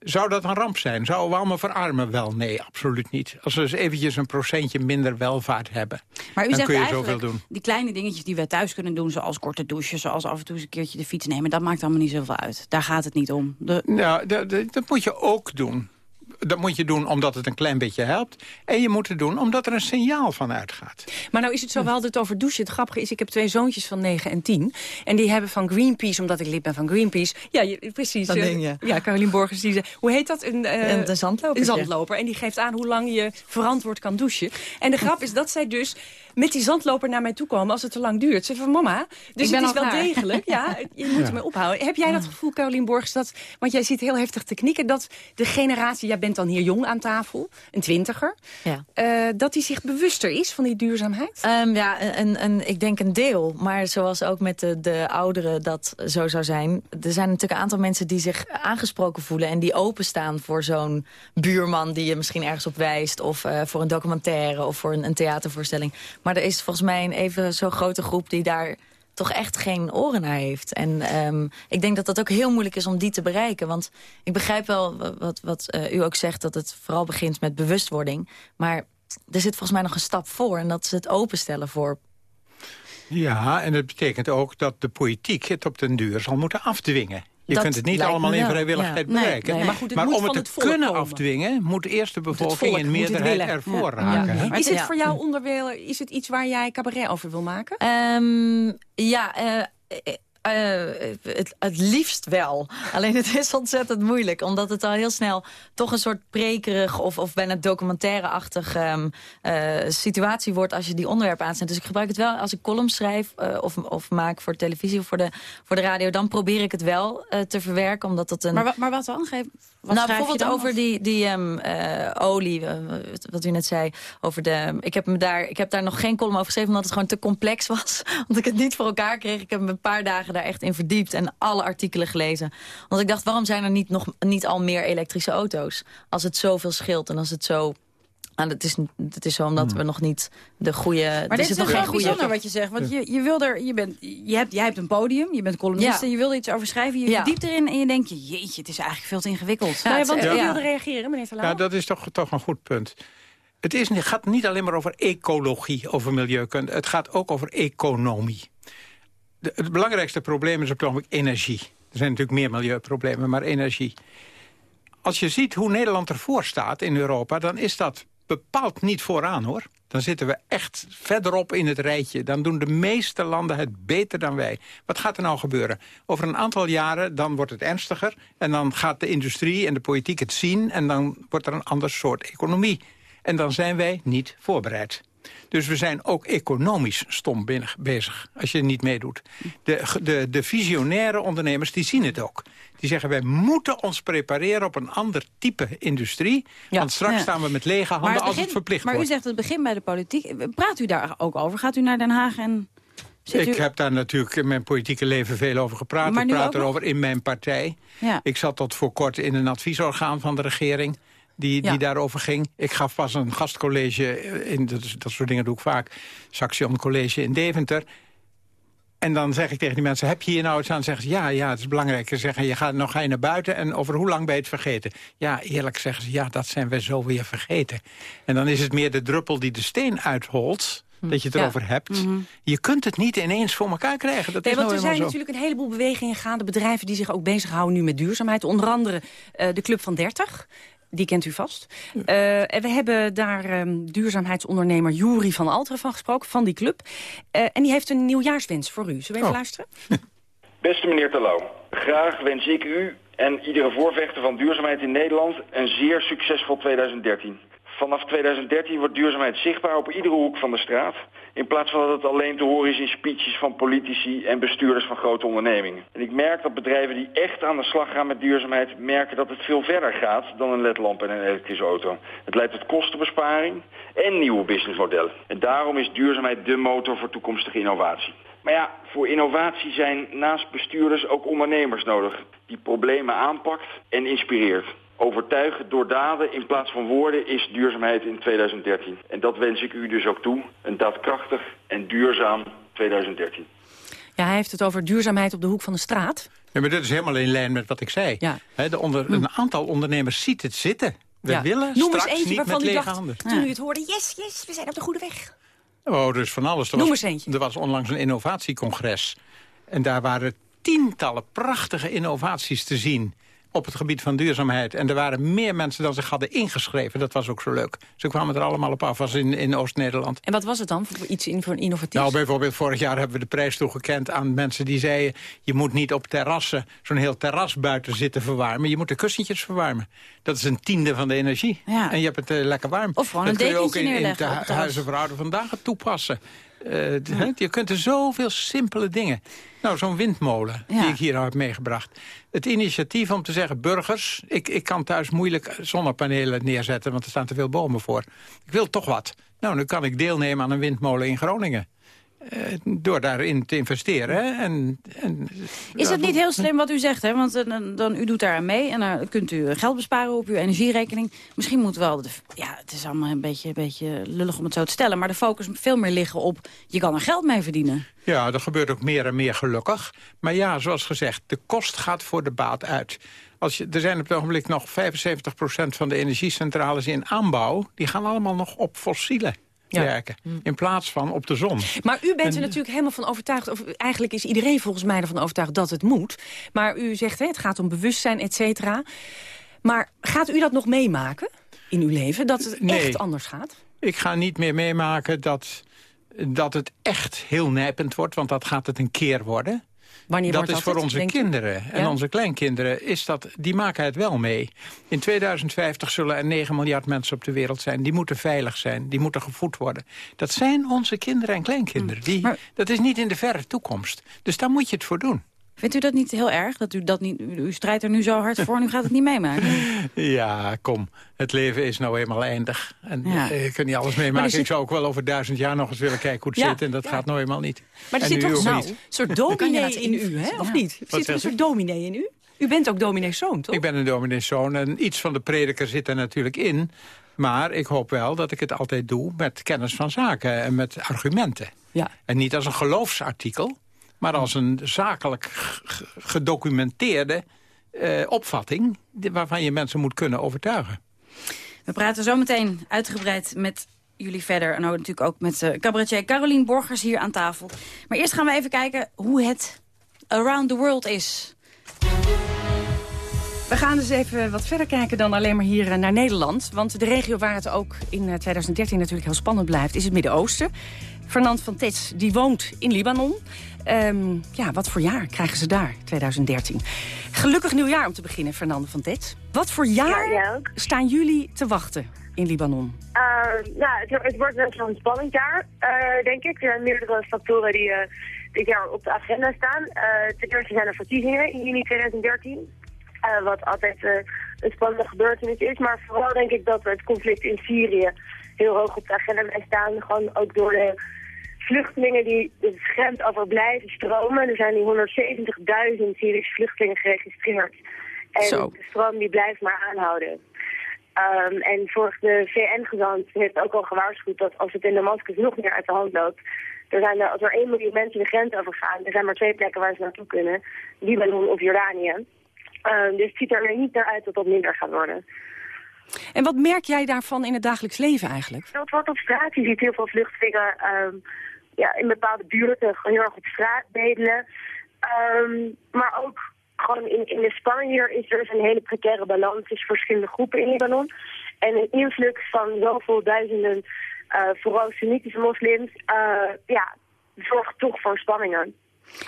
Zou dat een ramp zijn? Zouden we allemaal verarmen? Wel, nee, absoluut niet. Als we eens eventjes een procentje minder welvaart hebben, maar u dan zegt kun je zoveel doen. die kleine dingetjes die we thuis kunnen doen... zoals korte douches, zoals af en toe eens een keertje de fiets nemen... dat maakt allemaal niet zoveel uit. Daar gaat het niet om. De... Nou, dat moet je ook doen dat moet je doen omdat het een klein beetje helpt. En je moet het doen omdat er een signaal van uitgaat. Maar nou is het zo, we hadden het over douchen. Het grappige is, ik heb twee zoontjes van 9 en 10. En die hebben van Greenpeace, omdat ik lid ben van Greenpeace... Ja, je, precies. Dat ding, ja. Ja, Carolien Borgers, die zei, hoe heet dat? Een, uh, een, zandloper. Een zandloper. En die geeft aan hoe lang je verantwoord kan douchen. En de grap is dat zij dus met die zandloper naar mij toe komen als het te lang duurt. Ze van mama, dus het is wel degelijk. Ja, je moet ermee ophouden. Heb jij dat gevoel, Carolien Borgers, dat, want jij ziet heel heftig te knikken... dat de generatie, jij bent dan hier jong aan tafel, een twintiger... Ja. Uh, dat die zich bewuster is van die duurzaamheid? Um, ja, een, een, ik denk een deel. Maar zoals ook met de, de ouderen dat zo zou zijn... er zijn natuurlijk een aantal mensen die zich aangesproken voelen... en die openstaan voor zo'n buurman die je misschien ergens op wijst... of uh, voor een documentaire of voor een, een theatervoorstelling. Maar er is volgens mij een even zo grote groep die daar toch echt geen oren naar heeft. En um, ik denk dat dat ook heel moeilijk is om die te bereiken. Want ik begrijp wel wat, wat uh, u ook zegt... dat het vooral begint met bewustwording. Maar er zit volgens mij nog een stap voor... en dat is het openstellen voor... Ja, en het betekent ook dat de politiek het op den duur zal moeten afdwingen. Je kunt het niet allemaal in vrijwilligheid bereiken. maar, goed, maar om het te kunnen afdwingen... moet eerst de bevolking in meerderheid ervoor raken. Is het voor jou onderwerp, is het iets waar jij cabaret over wil maken? Um, ja, uh, uh, het, het, liefst wel. Alleen het is ontzettend moeilijk. Omdat het al heel snel toch een soort prekerig... of, of bijna documentaire-achtig um, uh, situatie wordt... als je die onderwerpen aanzet. Dus ik gebruik het wel als ik columns schrijf... Uh, of, of maak voor televisie of voor de, voor de radio. Dan probeer ik het wel te verwerken. Omdat dat een... maar, maar wat dan? Geef, Wat nou, bijvoorbeeld over die, die um, uh, olie, uh, wat u net zei. Over de, ik, heb me daar, ik heb daar nog geen column over geschreven, omdat het gewoon te complex was. Want ik het niet voor elkaar kreeg. Ik heb me een paar dagen daar echt in verdiept en alle artikelen gelezen. Want ik dacht, waarom zijn er niet, nog, niet al meer elektrische auto's? Als het zoveel scheelt en als het zo... Nou, het, is, het is zo omdat we nog niet de goede... Maar dit is toch wel bijzonder wat je zegt. Want je, je, wil er, je, bent, je, hebt, jij hebt een podium, je bent columnist... Ja. en je wilde iets over schrijven. Je Ja. verdiept erin en je denkt... jeetje, het is eigenlijk veel te ingewikkeld. Ja, want Ja. u wilde reageren, meneer Terlouw. Ja, dat is toch, toch een goed punt. Het is, het gaat niet alleen maar over ecologie, over milieukunde. Het gaat ook over economie. De, het belangrijkste probleem is op het ogenblik energie. Er zijn natuurlijk meer milieuproblemen, maar energie. Als je ziet hoe Nederland ervoor staat in Europa... dan is dat bepaald niet vooraan, hoor. Dan zitten we echt verderop in het rijtje. Dan doen de meeste landen het beter dan wij. Wat gaat er nou gebeuren? Over een aantal jaren dan wordt het ernstiger... en dan gaat de industrie en de politiek het zien... en dan wordt er een ander soort economie. En dan zijn wij niet voorbereid. Dus we zijn ook economisch stom bezig, als je niet meedoet. De, de, de visionaire ondernemers die zien het ook. Die zeggen, wij moeten ons prepareren op een ander type industrie. want straks Ja. staan we met lege handen Maar als het verplicht Maar u wordt. zegt het begin bij de politiek. Praat u daar ook over? Gaat u naar Den Haag en... Zit Ik u... heb daar natuurlijk in mijn politieke leven veel over gepraat. Maar ik praat nog? erover in mijn partij. Ja. Ik zat tot voor kort in een adviesorgaan van de regering... Die, Ja. die daarover ging. Ik gaf pas een gastcollege, in, dat, dat soort dingen doe ik vaak... Saxion College in Deventer. En dan zeg ik tegen die mensen, heb je hier nou iets aan? Zeggen ze, ja, ja, het is belangrijk. Ze zeggen, je gaat, nog ga je naar buiten en over hoe lang ben je het vergeten? Ja, eerlijk zeggen ze, ja, dat zijn we zo weer vergeten. En dan is het meer de druppel die de steen uitholt... dat je het Ja. erover hebt. Je kunt het niet ineens voor elkaar krijgen. Dat Nee, is want nou er zijn zo. natuurlijk een heleboel bewegingen gaande. Bedrijven die zich ook bezighouden nu met duurzaamheid. Onder andere eh, de Club van 30. Die kent u vast. Eh, en we hebben daar ehm, duurzaamheidsondernemer Juri van Alteren van gesproken, van die club. Eh, en die heeft een nieuwjaarswens voor u. Zullen we even Oh. luisteren? Beste meneer Terlouw, graag wens ik u en iedere voorvechter van duurzaamheid in Nederland een zeer succesvol 2013. Vanaf 2013 wordt duurzaamheid zichtbaar op iedere hoek van de straat. In plaats van dat het alleen te horen is in speeches van politici en bestuurders van grote ondernemingen. En ik merk dat bedrijven die echt aan de slag gaan met duurzaamheid... merken dat het veel verder gaat dan een ledlamp en een elektrische auto. Het leidt tot kostenbesparing en nieuwe businessmodellen. En daarom is duurzaamheid de motor voor toekomstige innovatie. Maar ja, voor innovatie zijn naast bestuurders ook ondernemers nodig. Die problemen aanpakt en inspireert. Overtuigen door daden in plaats van woorden is duurzaamheid in 2013. En dat wens ik u dus ook toe. Een daadkrachtig en duurzaam 2013. Ja, hij heeft het over duurzaamheid op de hoek van de straat. Ja, maar dit is helemaal in lijn met wat ik zei. Ja. De onder, Een aantal ondernemers ziet het zitten. We Ja. willen Noem eens straks eentje niet waarvan met lege dacht, handen. toen u het hoorde... yes, yes, we zijn op de goede weg. Oh, is van alles. Er Noem was, eens eentje. Er was onlangs een innovatiecongres. En daar waren tientallen prachtige innovaties te zien op het gebied van duurzaamheid. En er waren meer mensen dan zich hadden ingeschreven. Dat was ook zo leuk. Ze kwamen er allemaal op af als in, in Oost-Nederland. En wat was het dan voor iets in, voor een innovatief? Nou, bijvoorbeeld vorig jaar hebben we de prijs toegekend aan mensen die zeiden... je moet niet op terrassen zo'n heel terras buiten zitten verwarmen. Je moet de kussentjes verwarmen. Dat is een tiende van de energie. Ja. En je hebt het eh, lekker warm. Of gewoon dat een kun je ook dekentje in, in de huizen voor vandaag toepassen. Eh, Je kunt er zoveel simpele dingen. Nou, zo'n windmolen die ik hier heb meegebracht. Het initiatief om te zeggen, burgers... Ik, ik kan thuis moeilijk zonnepanelen neerzetten... want er staan te veel bomen voor. Ik wil toch wat. Nou, nu kan ik deelnemen aan een windmolen in Groningen. Eh, door daarin te investeren. En, en, Is het niet heel slim wat u zegt, hè? Want eh, dan, dan, u doet daar aan mee en dan kunt u geld besparen op uw energierekening. Misschien moet wel, de, ja, het is allemaal een beetje, een beetje lullig om het zo te stellen, maar de focus moet veel meer liggen op, je kan er geld mee verdienen. Ja, dat gebeurt ook meer en meer gelukkig. Maar ja, zoals gezegd, de kost gaat voor de baat uit. Als je, er zijn op het ogenblik nog 75% van de energiecentrales in aanbouw... die gaan allemaal nog op fossielen werken. In plaats van op de zon. Maar u bent er natuurlijk helemaal van overtuigd... of eigenlijk is iedereen volgens mij ervan overtuigd dat het moet. Maar u zegt, hè, het gaat om bewustzijn, et cetera. Maar gaat u dat nog meemaken in uw leven? Dat het Nee. echt anders gaat? Ik ga niet meer meemaken dat, dat het echt heel nijpend wordt... want dat gaat het een keer worden. Wanneer dat wordt is dat voor het, onze kinderen en Ja? onze kleinkinderen. Is dat, die maken het wel mee. In 2050 zullen er 9 miljard mensen op de wereld zijn. Die moeten veilig zijn, die moeten gevoed worden. Dat zijn onze kinderen en kleinkinderen. Mm. Die, dat is niet in de verre toekomst. Dus daar moet je het voor doen. Vindt u dat niet heel erg? Dat u, dat niet, u strijdt er nu zo hard voor en u gaat het niet meemaken? Ja, kom. Het leven is nou eenmaal eindig. En ja. je kunt niet alles meemaken. Ik zou ook wel over duizend jaar nog eens willen kijken hoe het zit. En dat gaat nou eenmaal niet. Maar er zit toch een soort dominee in u, hè? Of niet? Er zit een soort dominee in u? U bent ook domineeszoon, toch? Ik ben een domineeszoon en iets van de prediker zit er natuurlijk in. Maar ik hoop wel dat ik het altijd doe met kennis van zaken en met argumenten. Ja. En niet als een geloofsartikel, maar als een zakelijk gedocumenteerde uh, opvatting... waarvan je mensen moet kunnen overtuigen. We praten zo meteen uitgebreid met jullie verder. En ook natuurlijk ook met uh, cabaretier Carolien Borgers hier aan tafel. Maar eerst gaan we even kijken hoe het around the world is. We gaan dus even wat verder kijken dan alleen maar hier eh, naar Nederland. Want de regio waar het ook in 2013 natuurlijk heel spannend blijft... is het Midden-Oosten. Fernand van Tets die woont in Libanon. Um, ja, wat voor jaar krijgen ze daar, 2013? Gelukkig nieuwjaar om te beginnen, Fernande van Tets. Wat voor jaar ja, staan jullie te wachten in Libanon? Uh, nou, het, het, wordt wel een spannend jaar, uh, denk ik. Er zijn meerdere factoren die uh, dit jaar op de agenda staan. ten eerste zijn er verkiezingen in juni 2013. wat altijd een spannende gebeurtenis is. Maar vooral denk ik dat het conflict in Syrië heel hoog op de agenda blijft staan. Gewoon ook door de vluchtelingen die de grens over blijven stromen. Er zijn nu 170.000 Syrische vluchtelingen geregistreerd. En de stroom die blijft maar aanhouden. Um, en voor de VN-gezant heeft ook al gewaarschuwd dat als het in Damascus nog meer uit de hand loopt... Er zijn er, als er 1 miljoen mensen de grens over gaan, er zijn maar twee plekken waar ze naartoe kunnen. Libanon of Jordanië. Um, dus het ziet er niet naar uit dat dat minder gaat worden. En wat merk jij daarvan in het dagelijks leven eigenlijk? Dat wordt op straat. Je ziet heel veel vluchtelingen um, ja, in bepaalde buurten heel erg op straat bedelen. Um, maar ook gewoon in, in de spanning hier is er een hele precaire balans tussen verschillende groepen in Libanon. En een influx van zoveel duizenden, uh, vooral Sunnitische moslims, uh, ja, zorgt toch voor spanningen.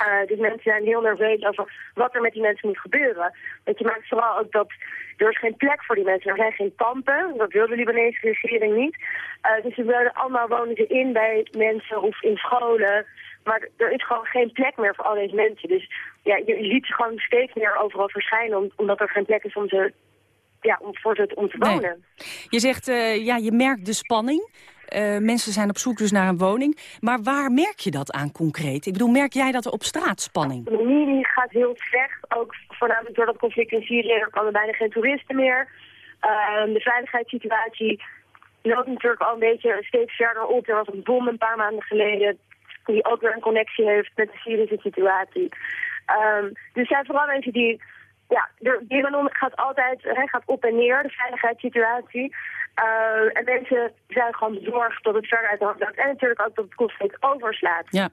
Uh, dus mensen zijn heel nerveus over wat er met die mensen moet gebeuren. Want je maakt vooral ook dat er is geen plek voor die mensen. Er zijn geen kampen, dat wil de Libanese regering niet. Uh, dus ze willen allemaal wonen ze in bij mensen of in scholen. Maar er is gewoon geen plek meer voor al deze mensen. Dus ja, je, je ziet ze gewoon steeds meer overal verschijnen... omdat er geen plek is om ze ja, om, voor ze om te wonen. Je zegt, uh, ja, je merkt de spanning. Uh, mensen zijn op zoek dus naar een woning. Maar waar merk je dat aan concreet? Ik bedoel, merk jij dat er op straat spanning? De economie gaat heel slecht. Ook voornamelijk door dat conflict in Syrië. Er komen bijna geen toeristen meer. Uh, de veiligheidssituatie loopt natuurlijk al een beetje steeds verder op. Er was een bom een paar maanden geleden die ook weer een connectie heeft met de Syrische situatie. Um, dus zijn vooral mensen die... Ja, de Libanon gaat altijd hij gaat op en neer, de veiligheidssituatie. Uh, en mensen zijn gewoon bezorgd dat het verder uit de hand. En natuurlijk ook dat het conflict overslaat. Ja.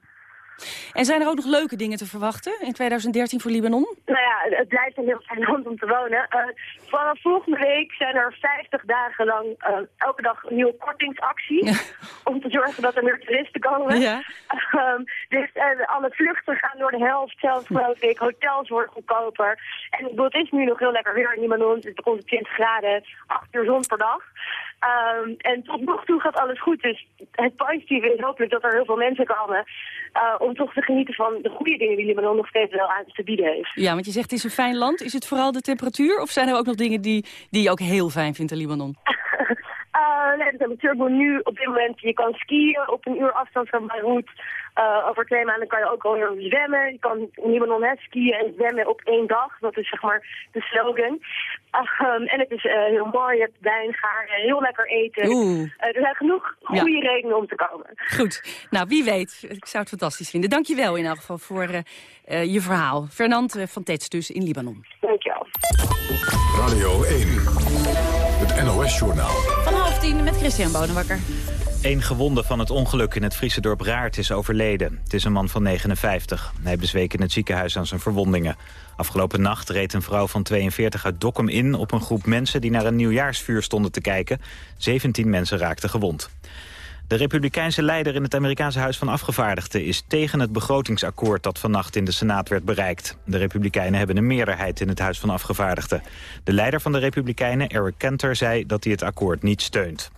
En zijn er ook nog leuke dingen te verwachten in 2013 voor Libanon? Nou ja, het blijft een heel fijn land om te wonen. Uh, vanaf volgende week zijn er 50 dagen lang uh, elke dag een nieuwe kortingsactie. om te zorgen dat er meer toeristen komen. Ja. Um, dus uh, alle vluchten gaan door de helft, zelfs geloof ik. Hotels worden goedkoper. En het is nu nog heel lekker weer in Libanon. Het is rond 20 graden, 8 uur zon per dag. Um, en tot nog toe gaat alles goed. Dus het positieve is hopelijk dat er heel veel mensen komen... Uh, om toch te genieten van de goede dingen die Libanon nog steeds wel aan te bieden heeft. Ja, want je zegt het is een fijn land. Is het vooral de temperatuur? Of zijn er ook nog dingen die, die je ook heel fijn vindt in Libanon? Uh, nee, de temperatuur nu op dit moment, je kan skiën op een uur afstand van Beirut. Uh, over twee maanden kan je ook al zwemmen. Je kan in Libanon hè, skiën en zwemmen op één dag. Dat is zeg maar de slogan. Uh, en het is uh, heel mooi. Je hebt wijn, gaar, heel lekker eten. Er zijn genoeg goede redenen om te komen. Goed. Nou, wie weet. Ik zou het fantastisch vinden. Dank je wel in elk geval voor je verhaal. Fernand van Tets dus in Libanon. Dank je wel. Radio 1. Het NOS-journaal. Van half tien met Christian Bonenbakker. Een gewonde van het ongeluk in het Friese dorp Raart is overleden. Het is een man van 59. Hij bezweek in het ziekenhuis aan zijn verwondingen. Afgelopen nacht reed een vrouw van 42 uit Dokkum in... op een groep mensen die naar een nieuwjaarsvuur stonden te kijken. 17 mensen raakten gewond. De republikeinse leider in het Amerikaanse Huis van Afgevaardigden... is tegen het begrotingsakkoord dat vannacht in de Senaat werd bereikt. De republikeinen hebben een meerderheid in het Huis van Afgevaardigden. De leider van de republikeinen, Eric Kenter, zei dat hij het akkoord niet steunt.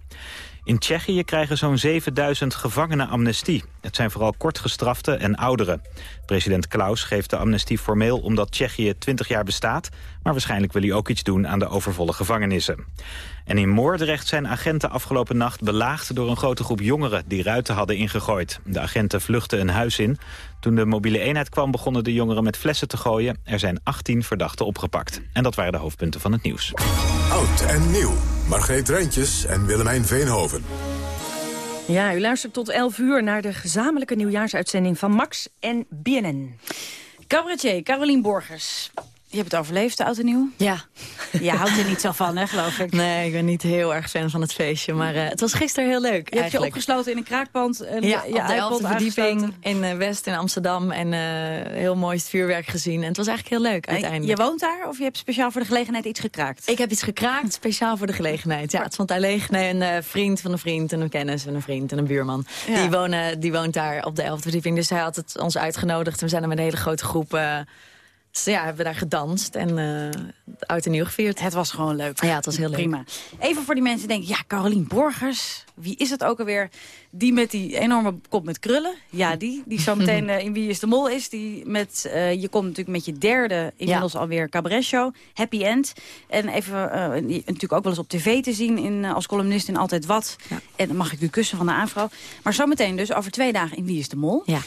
In Tsjechië krijgen zo'n 7000 gevangenen amnestie. Het zijn vooral kortgestraften en ouderen. President Klaus geeft de amnestie formeel omdat Tsjechië 20 jaar bestaat... maar waarschijnlijk wil hij ook iets doen aan de overvolle gevangenissen. En in Moordrecht zijn agenten afgelopen nacht belaagd door een grote groep jongeren die ruiten hadden ingegooid. De agenten vluchtten een huis in. Toen de mobiele eenheid kwam begonnen de jongeren met flessen te gooien. Er zijn 18 verdachten opgepakt. En dat waren de hoofdpunten van het nieuws. Oud en nieuw. Margreet Rijntjes en Willemijn Veenhoven. Ja, u luistert tot 11 uur naar de gezamenlijke nieuwjaarsuitzending van Max en BNN. Cabaretier Carolien Borgers. Je hebt het overleefd, oud en nieuw? Ja. Je houdt er niet zo van, hè, geloof ik? Nee, ik ben niet heel erg fan van het feestje. Maar uh, het was gisteren heel leuk, Je hebt je opgesloten in een kraakpand. Ja, je, je op de elfde verdieping in uh, West in Amsterdam. En heel mooi vuurwerk gezien. En het was eigenlijk heel leuk, uiteindelijk. Je woont daar of je hebt speciaal voor de gelegenheid iets gekraakt? Ik heb iets gekraakt, speciaal voor de gelegenheid. Ja, het stond daar leeg. Nee, een vriend van een vriend en een kennis en een vriend en een buurman. Ja. Die, wonen, die woont daar op de elfde verdieping. Dus hij had het ons uitgenodigd. We zijn er met een hele grote groep... Dus ja, hebben we daar gedanst en uh, oud en nieuw gevierd. Het was gewoon leuk. Ja, het was heel Prima. leuk. Even voor die mensen die denken, ja, Carolien Borgers, wie is het ook alweer? Die met die enorme kop met krullen. Ja, die. Die zo meteen uh, in Wie is de Mol is. Die met, uh, je komt natuurlijk met je derde, inmiddels ja. alweer cabaret show. Happy End. En even, natuurlijk ook wel eens op tv te zien in, als columnist in Altijd Wat. Ja. En dan mag ik u kussen van de aanvrouw. Maar zometeen dus over twee dagen in Wie is de Mol. Ja.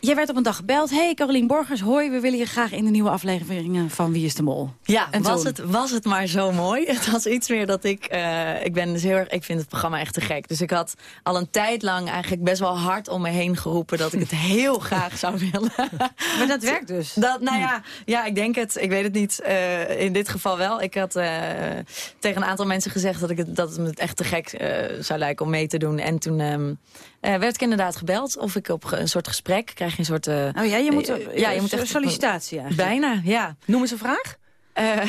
Jij werd op een dag gebeld. Hey, Carolien Borgers, hoi, we willen je graag in de nieuwe afleveringen van Wie is de Mol. Ja, en was het, was het maar zo mooi. Het was iets meer dat ik... Uh, ik ben dus heel erg... Ik vind het programma echt te gek. Dus ik had al een tijd lang eigenlijk best wel hard om me heen geroepen... dat ik het heel graag zou willen. Maar dat werkt dus? Dat, nou ja, ja, ik denk het. Ik weet het niet. Uh, in dit geval wel. Ik had uh, tegen een aantal mensen gezegd dat, ik het, dat het me echt te gek zou lijken om mee te doen. En toen... Um, uh, werd ik inderdaad gebeld of ik op een soort gesprek krijg je een soort. Uh, oh ja, je moet, uh, ja, je moet echt sollicitatie eigenlijk. Bijna, ja. Noem eens een vraag. Uh,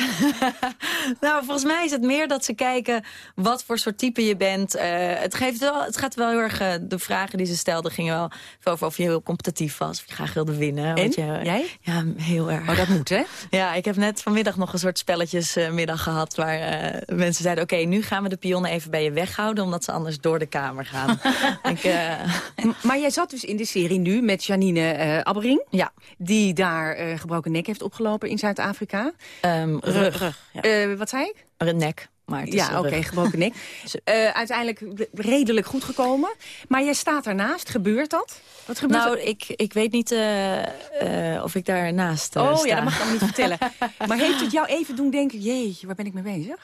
nou, volgens mij is het meer dat ze kijken wat voor soort type je bent. Uh, het, geeft wel, het gaat wel heel erg... Uh, de vragen die ze stelden gingen wel over of je heel competitief was. Of je graag wilde winnen. En? Je, Jij? Ja, heel erg. Oh, dat moet, hè? Ja, ik heb net vanmiddag nog een soort spelletjesmiddag gehad... waar mensen zeiden, oké, okay, nu gaan we de pionnen even bij je weghouden... omdat ze anders door de kamer gaan. ik, maar jij zat dus in de serie nu met Janine Abbering. Ja. Die daar gebroken nek heeft opgelopen in Zuid-Afrika. Um, rug. rug ja. wat zei ik? Een nek. Maar het ja, oké, okay, gebroken nek. uh, uiteindelijk redelijk goed gekomen. Maar jij staat ernaast. Gebeurt dat? Wat gebeurt nou, er? ik, ik weet niet uh, of ik daarnaast Oh sta. ja, dat mag ik niet vertellen. maar heeft het jou even doen denken... jeetje, waar ben ik mee bezig?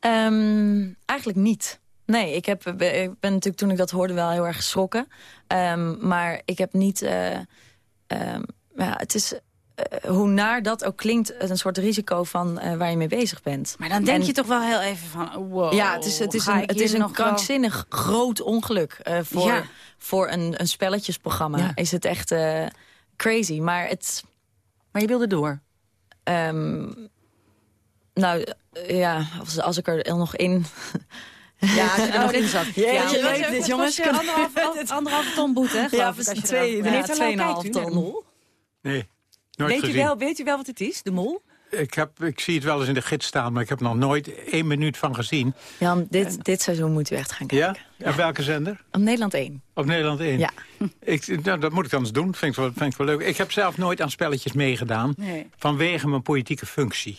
Um, eigenlijk niet. Nee, ik, heb, ik ben natuurlijk toen ik dat hoorde wel heel erg geschrokken. Um, maar ik heb niet... Um, ja, het is hoe naar dat ook klinkt, een soort risico van uh, waar je mee bezig bent. Maar dan denk en, je toch wel heel even van, wow. Ja, het is, het is een, het is een krankzinnig wel... groot ongeluk. Uh, voor, ja. voor een, een spelletjesprogramma ja. is het echt crazy. Maar, het, maar je wilde door? Um, nou, ja, als, als ik er nog in... Ja, als je er nog in zat. Ja, ja, je weet dit, jongens. Anderhalve anderhalf ton boete, hè? Ja, precies. Twee, ja, tweeënhalf ton. Nee. Weet u, wel, weet u wel wat het is, de mol? Ik, heb, ik zie het wel eens in de gids staan, maar ik heb nog nooit één minuut van gezien. Jan, dit, en... dit seizoen moet u echt gaan kijken. Ja? ja. Op welke zender? Op Nederland 1. Op Nederland 1? Ja. Ik, nou, dat moet ik dan eens doen, vind ik, wel, vind ik wel leuk. Ik heb zelf nooit aan spelletjes meegedaan, nee. vanwege mijn politieke functie.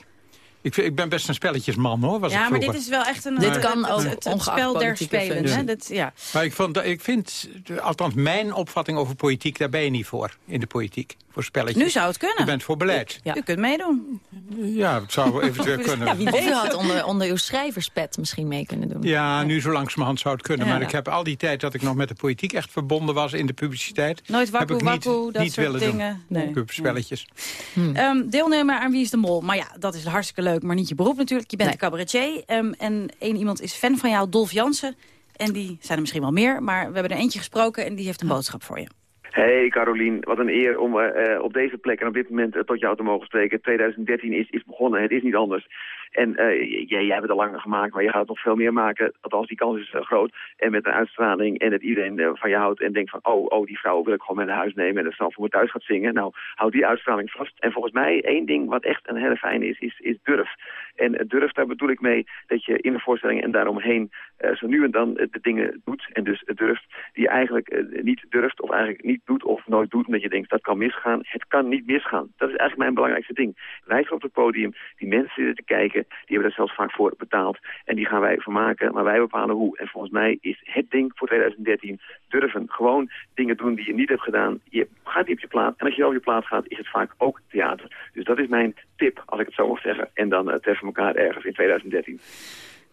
Ik, ik, ben best een spelletjesman, hoor. Was ja, ik maar dit is wel echt een... Dit kan ook het, het spel der spelen. Hè? Dat, ja. Maar ik, vond, ik vind, althans mijn opvatting over politiek... daar ben je niet voor, in de politiek. Voor spelletjes. Nu zou het kunnen. Je bent voor beleid. Ja. U kunt meedoen. Ja, het zou eventueel kunnen. Ja, wie weet. Of u had onder, onder uw schrijverspet misschien mee kunnen doen. Ja, nu zo langzamerhand zou het kunnen. Ja. Maar ik heb al die tijd dat ik nog met de politiek echt verbonden was... in de publiciteit... Nooit wakku, heb ik niet, wakku, dat niet soort willen dingen. doen. Nee. Spelletjes. Hmm. Um, deelnemer aan Wie is de Mol. Maar ja, dat is hartstikke leuk, maar niet je beroep natuurlijk. Je bent nee. een cabaretier. Um, en één iemand is fan van jou, Dolf Jansen. En die zijn er misschien wel meer. Maar we hebben er eentje gesproken en die heeft een boodschap voor je. Hey Carolien, wat een eer om uh, op deze plek en op dit moment uh, tot jou te mogen spreken. 2013 is, is begonnen, het is niet anders. En jij, jij hebt het al langer gemaakt, maar je gaat het nog veel meer maken. Althans, die kans is groot. En met een uitstraling en dat iedereen van je houdt en denkt van... oh, oh, die vrouw wil ik gewoon mee naar huis nemen en dat snel voor me thuis gaat zingen. Nou, houd die uitstraling vast. En volgens mij één ding wat echt een hele fijne is, is, is durf. En durf, daar bedoel ik mee dat je in de voorstelling en daaromheen zo nu en dan de dingen doet. En dus durft die je eigenlijk niet durft of eigenlijk niet doet of nooit doet omdat je denkt dat kan misgaan. Het kan niet misgaan. Dat is eigenlijk mijn belangrijkste ding. Wij op het podium, die mensen zitten te kijken, die hebben daar zelfs vaak voor betaald. En die gaan wij vermaken, maar wij bepalen hoe. En volgens mij is het ding voor 2013 durven. Gewoon dingen doen die je niet hebt gedaan. Je gaat niet op je plaat. En als je op je plaat gaat, is het vaak ook theater. Dus dat is mijn tip, als ik het zo mag zeggen. En dan uh, treffen we elkaar ergens in 2013.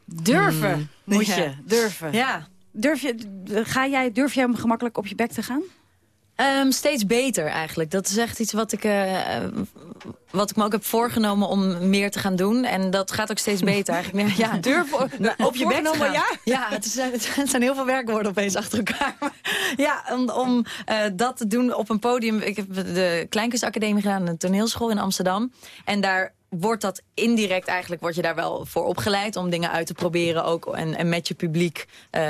Durven, mm. moet je. Durven. Ja. Durf, je, ga jij, durf jij om gemakkelijk op je bek te gaan? Um, steeds beter eigenlijk. Dat is echt iets wat ik, uh, wat ik me ook heb voorgenomen om meer te gaan doen. En dat gaat ook steeds beter eigenlijk. Ja, Durf op je bek gaan. Ja, ja het, zijn, het zijn heel veel werkwoorden opeens achter elkaar. ja, om, om uh, dat te doen op een podium. Ik heb de Kleinkunstacademie gedaan, een toneelschool in Amsterdam. En daar wordt dat indirect eigenlijk, word je daar wel voor opgeleid... om dingen uit te proberen ook en, en met je publiek uh,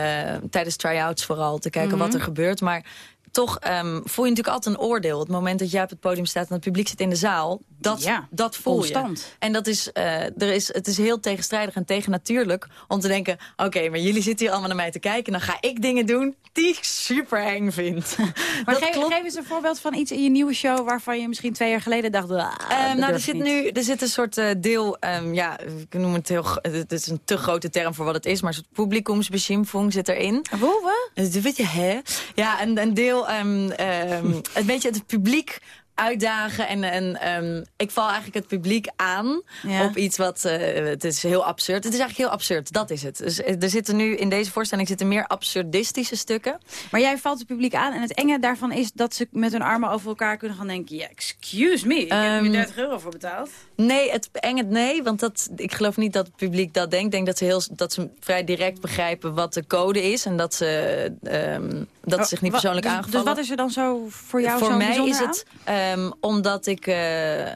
tijdens try-outs vooral te kijken wat mhm. er gebeurt. Maar toch um, voel je natuurlijk altijd een oordeel. Het moment dat jij op het podium staat en het publiek zit in de zaal... dat, ja, dat voel constant. je. En dat is, uh, er is, het is heel tegenstrijdig en tegennatuurlijk om te denken... oké, maar jullie zitten hier allemaal naar mij te kijken... en dan ga ik dingen doen die ik super eng vind. maar geef, geef, eens een voorbeeld van iets in je nieuwe show... waarvan je misschien twee jaar geleden dacht... Ah, um, nou, er zit nu er zit een soort uh, deel... Um, ja, ik noem het heel... Het is een te grote term voor wat het is... maar een soort publiekumsbeschimfung zit erin. Hoe? Dat weet je, hè? Ja, en een deel um, um, een beetje het publiek uitdagen. En, en um, ik val eigenlijk het publiek aan op iets wat... Uh, het is heel absurd. Het is eigenlijk heel absurd, dat is het. Dus eh, er zitten nu in deze voorstelling zitten meer absurdistische stukken. Maar jij valt het publiek aan en het enge daarvan is... dat ze met hun armen over elkaar kunnen gaan denken... Ja, excuse me, ik heb hier 30 euro voor betaald. Nee, het enge nee, want dat, ik geloof niet dat het publiek dat denkt. Ik denk dat ze, heel, dat ze vrij direct begrijpen wat de code is... en dat ze, um, dat ze zich niet persoonlijk dus, aangevallen. Dus wat is er dan zo voor jou voor zo mij is het um, omdat ik... Uh,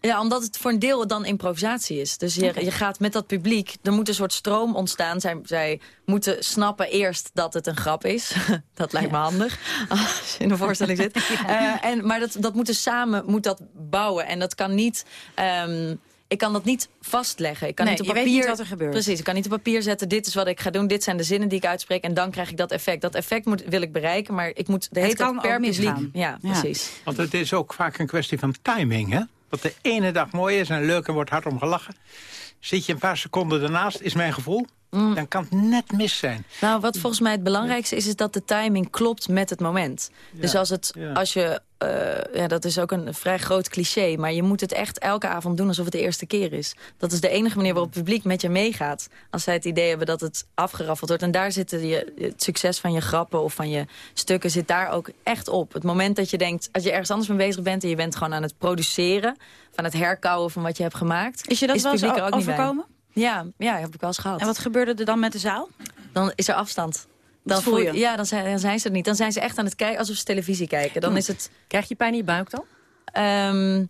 ja, omdat het voor een deel dan improvisatie is. Dus je, je gaat met dat publiek, er moet een soort stroom ontstaan. Zij, zij moeten snappen eerst dat het een grap is. dat lijkt me handig, als je in de voorstelling zit. Uh, en, maar dat, dat moet dus samen moet dat bouwen. En dat kan niet... Um, ik kan dat niet vastleggen. Ik kan nee, niet op papier, weet niet wat er gebeurt. Precies, ik kan niet op papier zetten, dit is wat ik ga doen, dit zijn de zinnen die ik uitspreek en dan krijg ik dat effect. Dat effect moet, wil ik bereiken, maar ik moet de hele tijd per publiek. Ja, ja, precies. Want het is ook vaak een kwestie van timing, hè? Wat de ene dag mooi is en leuk en wordt hard om gelachen. Zit je een paar seconden ernaast, is mijn gevoel. Mm. Dan kan het net mis zijn. Nou, wat volgens mij het belangrijkste is... is dat de timing klopt met het moment. Dus als, het, als je... Uh, ja, dat is ook een vrij groot cliché... maar je moet het echt elke avond doen alsof het de eerste keer is. Dat is de enige manier waarop het publiek met je meegaat. Als zij het idee hebben dat het afgeraffeld wordt. En daar zit je, het succes van je grappen of van je stukken... zit daar ook echt op. Het moment dat je denkt... als je ergens anders mee bezig bent... en je bent gewoon aan het produceren... van het herkauwen van wat je hebt gemaakt... Is je dat wel eens overkomen? Ja, ja, heb ik wel eens gehad. En wat gebeurde er dan met de zaal? Dan is er afstand. Dan voel je? Ja, dan zijn, dan zijn ze er niet. Dan zijn ze echt aan het kijken alsof ze televisie kijken. Dan hm. is het... Krijg je pijn in je buik dan? Um,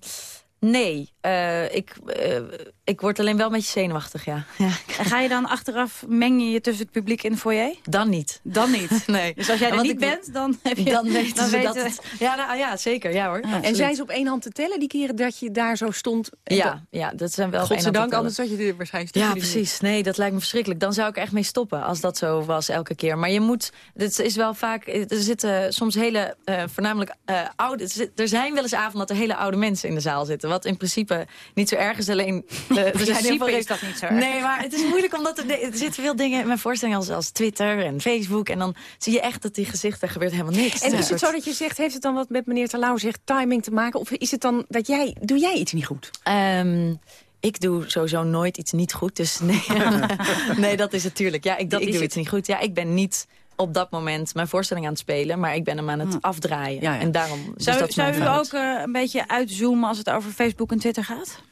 nee, uh, ik, uh, ik word alleen wel een beetje zenuwachtig, ja. ja. En ga je dan achteraf, meng je je tussen het publiek in de foyer? Dan niet. Dan niet? nee. Dus als jij er niet bent, dan heb je... Dan weten dan ze dat het... Ja, nou, ja, zeker. Ja, hoor. en zijn ze op één hand te tellen, die keren dat je daar zo stond? Ja, ja dat zijn wel Godzijdank, anders had je er waarschijnlijk... Ja, precies. Nee, dat lijkt me verschrikkelijk. Dan zou ik echt mee stoppen, als dat zo was elke keer. Maar je moet... Het is wel vaak... Er zitten soms hele, uh, voornamelijk uh, oude... Er zijn wel eens avonden dat er hele oude mensen in de zaal zitten. Wat in principe niet zo erg is, alleen... Uh, er zijn heel veel is dat niet zo erg. Nee, maar het is moeilijk omdat er, er zitten veel dingen in mijn voorstelling als, als Twitter en Facebook. En dan zie je echt dat die gezichten gebeurt helemaal niks. En is het zo dat je zegt, heeft het dan wat met meneer Terlouw zegt timing te maken? Of is het dan dat jij, doe jij iets niet goed? Um, ik doe sowieso nooit iets niet goed, dus nee, nee dat is natuurlijk. Ja, ik, ik doe iets niet goed. Ja, ik ben niet op dat moment mijn voorstelling aan het spelen... maar ik ben hem aan het hm. afdraaien. Ja, ja. En daarom, dus zou, zou u ook uh, een beetje uitzoomen als het over Facebook en Twitter gaat?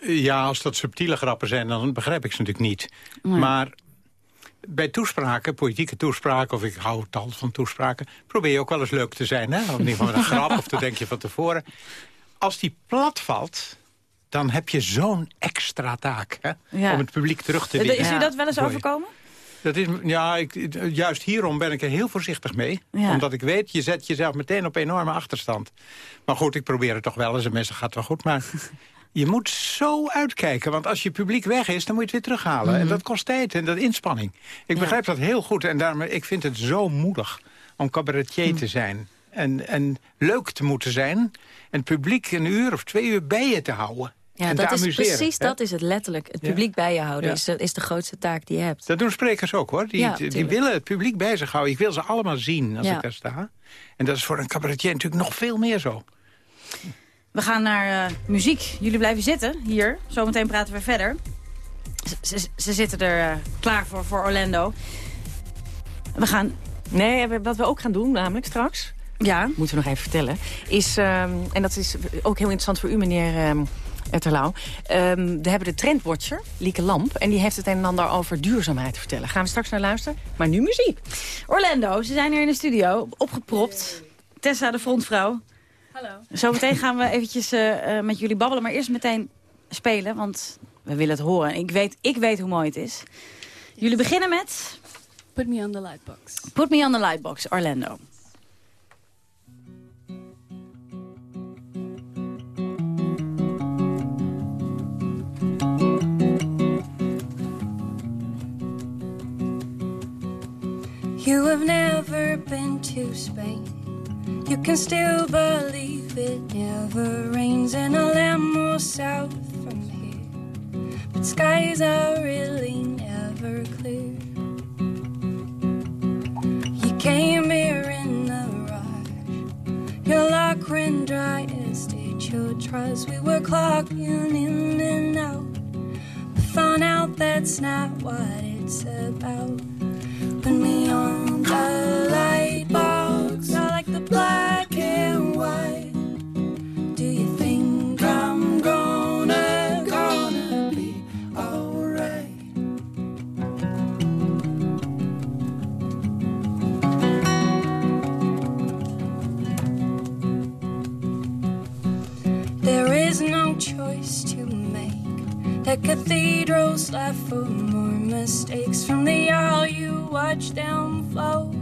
Ja, als dat subtiele grappen zijn, dan begrijp ik ze natuurlijk niet. Maar bij toespraken, politieke toespraken... of ik hou het al van toespraken... probeer je ook wel eens leuk te zijn. Hè? Of in ieder geval met een grap, of te denk je van tevoren. Als die plat valt, dan heb je zo'n extra taak hè, om het publiek terug te winnen. Is u dat wel eens overkomen? Dat is, ja, ik, juist hierom ben ik er heel voorzichtig mee. Omdat ik weet, je zet jezelf meteen op enorme achterstand. Maar goed, ik probeer het toch wel eens en mensen gaat wel goed. Maar je moet zo uitkijken. Want als je publiek weg is, dan moet je het weer terughalen. En mhm. dat kost tijd en dat inspanning. Ik begrijp dat heel goed. En daarom, ik vind het zo moedig om cabaretier te zijn. En, en leuk te moeten zijn. En het publiek een uur of twee uur bij je te houden. Ja, dat is precies dat is het letterlijk. Het publiek bij je houden is, de, is de grootste taak die je hebt. Dat doen sprekers ook hoor. Die, die willen het publiek bij zich houden. Ik wil ze allemaal zien als ik daar sta. En dat is voor een cabaretier natuurlijk nog veel meer zo. We gaan naar uh, muziek. Jullie blijven zitten hier. Zometeen praten we verder. Ze, ze, zitten er uh, klaar voor, voor Orlando. We gaan... Nee, wat we ook gaan doen, namelijk straks... Ja. Moeten we nog even vertellen. Is, um, en dat is ook heel interessant voor u, meneer um, Terlouw. Um, we hebben de trendwatcher, Lieke Lamp. En die heeft het een en ander over duurzaamheid te vertellen. Gaan we straks naar luisteren. Maar nu muziek. Orlando, ze zijn hier in de studio, opgepropt. Tessa, de frontvrouw. Hallo. Zometeen gaan we eventjes uh, met jullie babbelen. Maar eerst meteen spelen, want we willen het horen. Ik weet, ik weet hoe mooi het is. Jullie beginnen met... Put me on the lightbox. Put me on the lightbox, Orlando. You have never been to Spain. You can still believe it never rains in a land more south from here. But skies are really never clear. You came here in the rush. Your luck ran dry as did your trust. We were clocking in and out. We found out that's not what it's about. Me the. I like the black and white. Do you think I'm gonna, gonna be alright? There is no choice to make. The cathedrals left for more mistakes from the all you watch them float.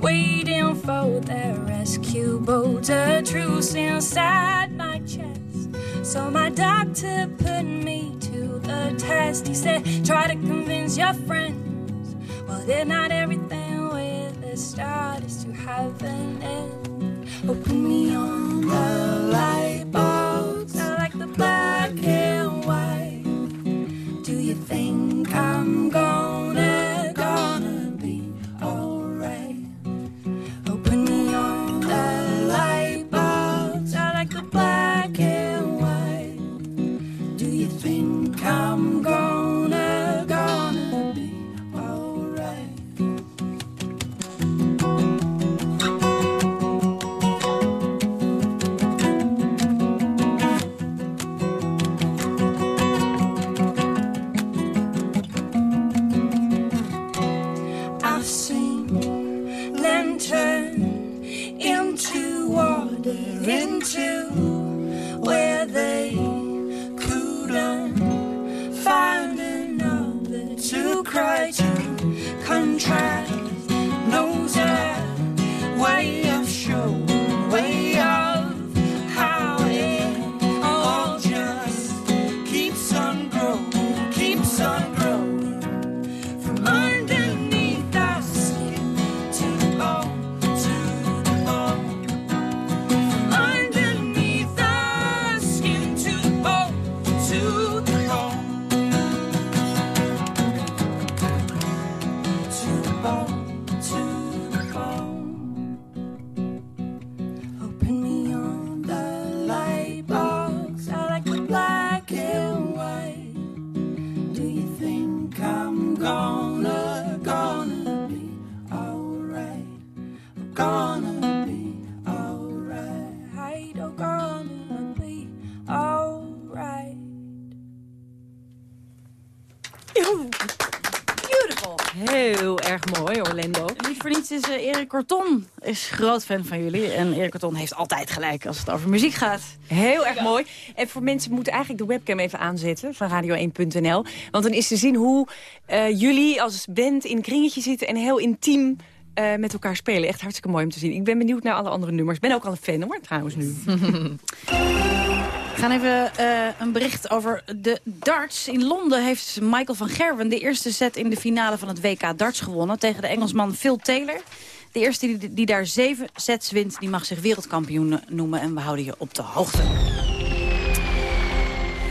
Waiting for their rescue boat, a truce inside my chest. So my doctor put me to the test. He said, try to convince your friends. Well, they're not everything with a start is to have an end. Open me on cry to. Contrast Is uh, Erik Corton is groot fan van jullie. En Erik Corton heeft altijd gelijk als het over muziek gaat. Heel erg mooi. En voor mensen moeten eigenlijk de webcam even aanzetten van radio1.nl. Want dan is te zien hoe uh, jullie als band in een kringetje zitten en heel intiem uh, met elkaar spelen. Echt hartstikke mooi om te zien. Ik ben benieuwd naar alle andere nummers. Ik ben ook al een fan hoor, trouwens nu. We gaan even uh, een bericht over de darts. In Londen heeft Michael van Gerwen de eerste set in de finale van het WK darts gewonnen... tegen de Engelsman Phil Taylor. De eerste die, daar zeven sets wint, die mag zich wereldkampioen noemen. En we houden je op de hoogte.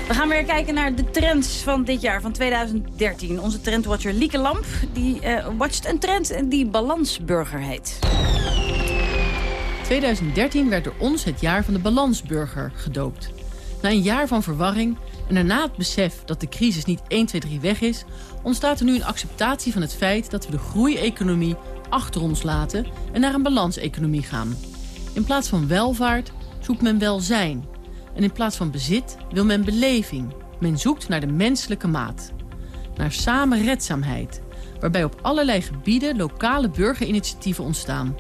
We gaan weer kijken naar de trends van dit jaar, van 2013. Onze trendwatcher Lieke Lamp, die uh, watcht een trend die balansburger heet. 2013 werd door ons het jaar van de balansburger gedoopt. Na een jaar van verwarring en daarna het besef dat de crisis niet 1, 2, 3 weg is... ontstaat er nu een acceptatie van het feit dat we de groeieconomie achter ons laten... en naar een balanseconomie gaan. In plaats van welvaart zoekt men welzijn. En in plaats van bezit wil men beleving. Men zoekt naar de menselijke maat. Naar samenredzaamheid, waarbij op allerlei gebieden lokale burgerinitiatieven ontstaan.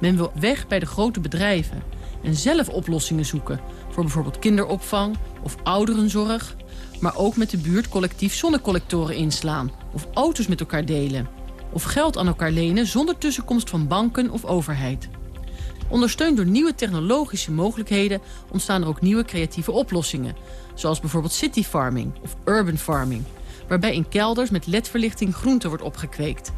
Men wil weg bij de grote bedrijven en zelf oplossingen zoeken voor bijvoorbeeld kinderopvang of ouderenzorg. Maar ook met de buurt collectief zonnecollectoren inslaan of auto's met elkaar delen. Of geld aan elkaar lenen zonder tussenkomst van banken of overheid. Ondersteund door nieuwe technologische mogelijkheden ontstaan er ook nieuwe creatieve oplossingen. Zoals bijvoorbeeld city farming of urban farming. Waarbij in kelders met ledverlichting groente wordt opgekweekt.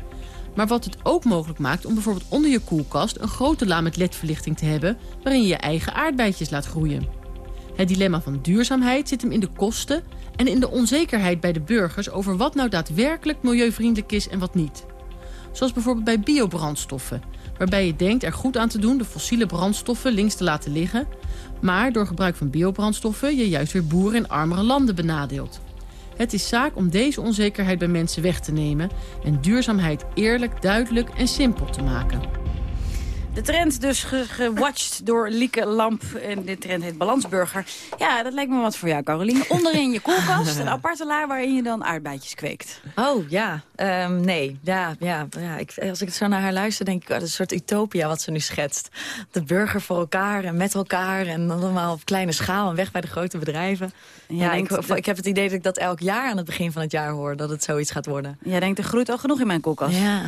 Maar wat het ook mogelijk maakt om bijvoorbeeld onder je koelkast... een grote la met ledverlichting te hebben... waarin je je eigen aardbeidjes laat groeien. Het dilemma van duurzaamheid zit hem in de kosten... en in de onzekerheid bij de burgers over wat nou daadwerkelijk milieuvriendelijk is en wat niet. Zoals bijvoorbeeld bij biobrandstoffen... waarbij je denkt er goed aan te doen de fossiele brandstoffen links te laten liggen... maar door gebruik van biobrandstoffen je juist weer boeren in armere landen benadeelt. Het is zaak om deze onzekerheid bij mensen weg te nemen... en duurzaamheid eerlijk, duidelijk en simpel te maken. De trend dus gewatcht door Lieke Lamp. En de trend heet Balansburger. Ja, dat lijkt me wat voor jou, Caroline. Onderin je koelkast, een aparte laar waarin je dan aardbeidjes kweekt. Oh, ja. Um, nee. Ja, ja, ja. Ik, als ik het zo naar haar luister, denk ik... Oh, dat is een soort utopia wat ze nu schetst. De burger voor elkaar en met elkaar. En allemaal op kleine schaal en weg bij de grote bedrijven. Ja, ik, ik, heb het idee dat ik dat elk jaar aan het begin van het jaar hoor. Dat het zoiets gaat worden. Jij denkt, er groeit al genoeg in mijn koelkast. Ja.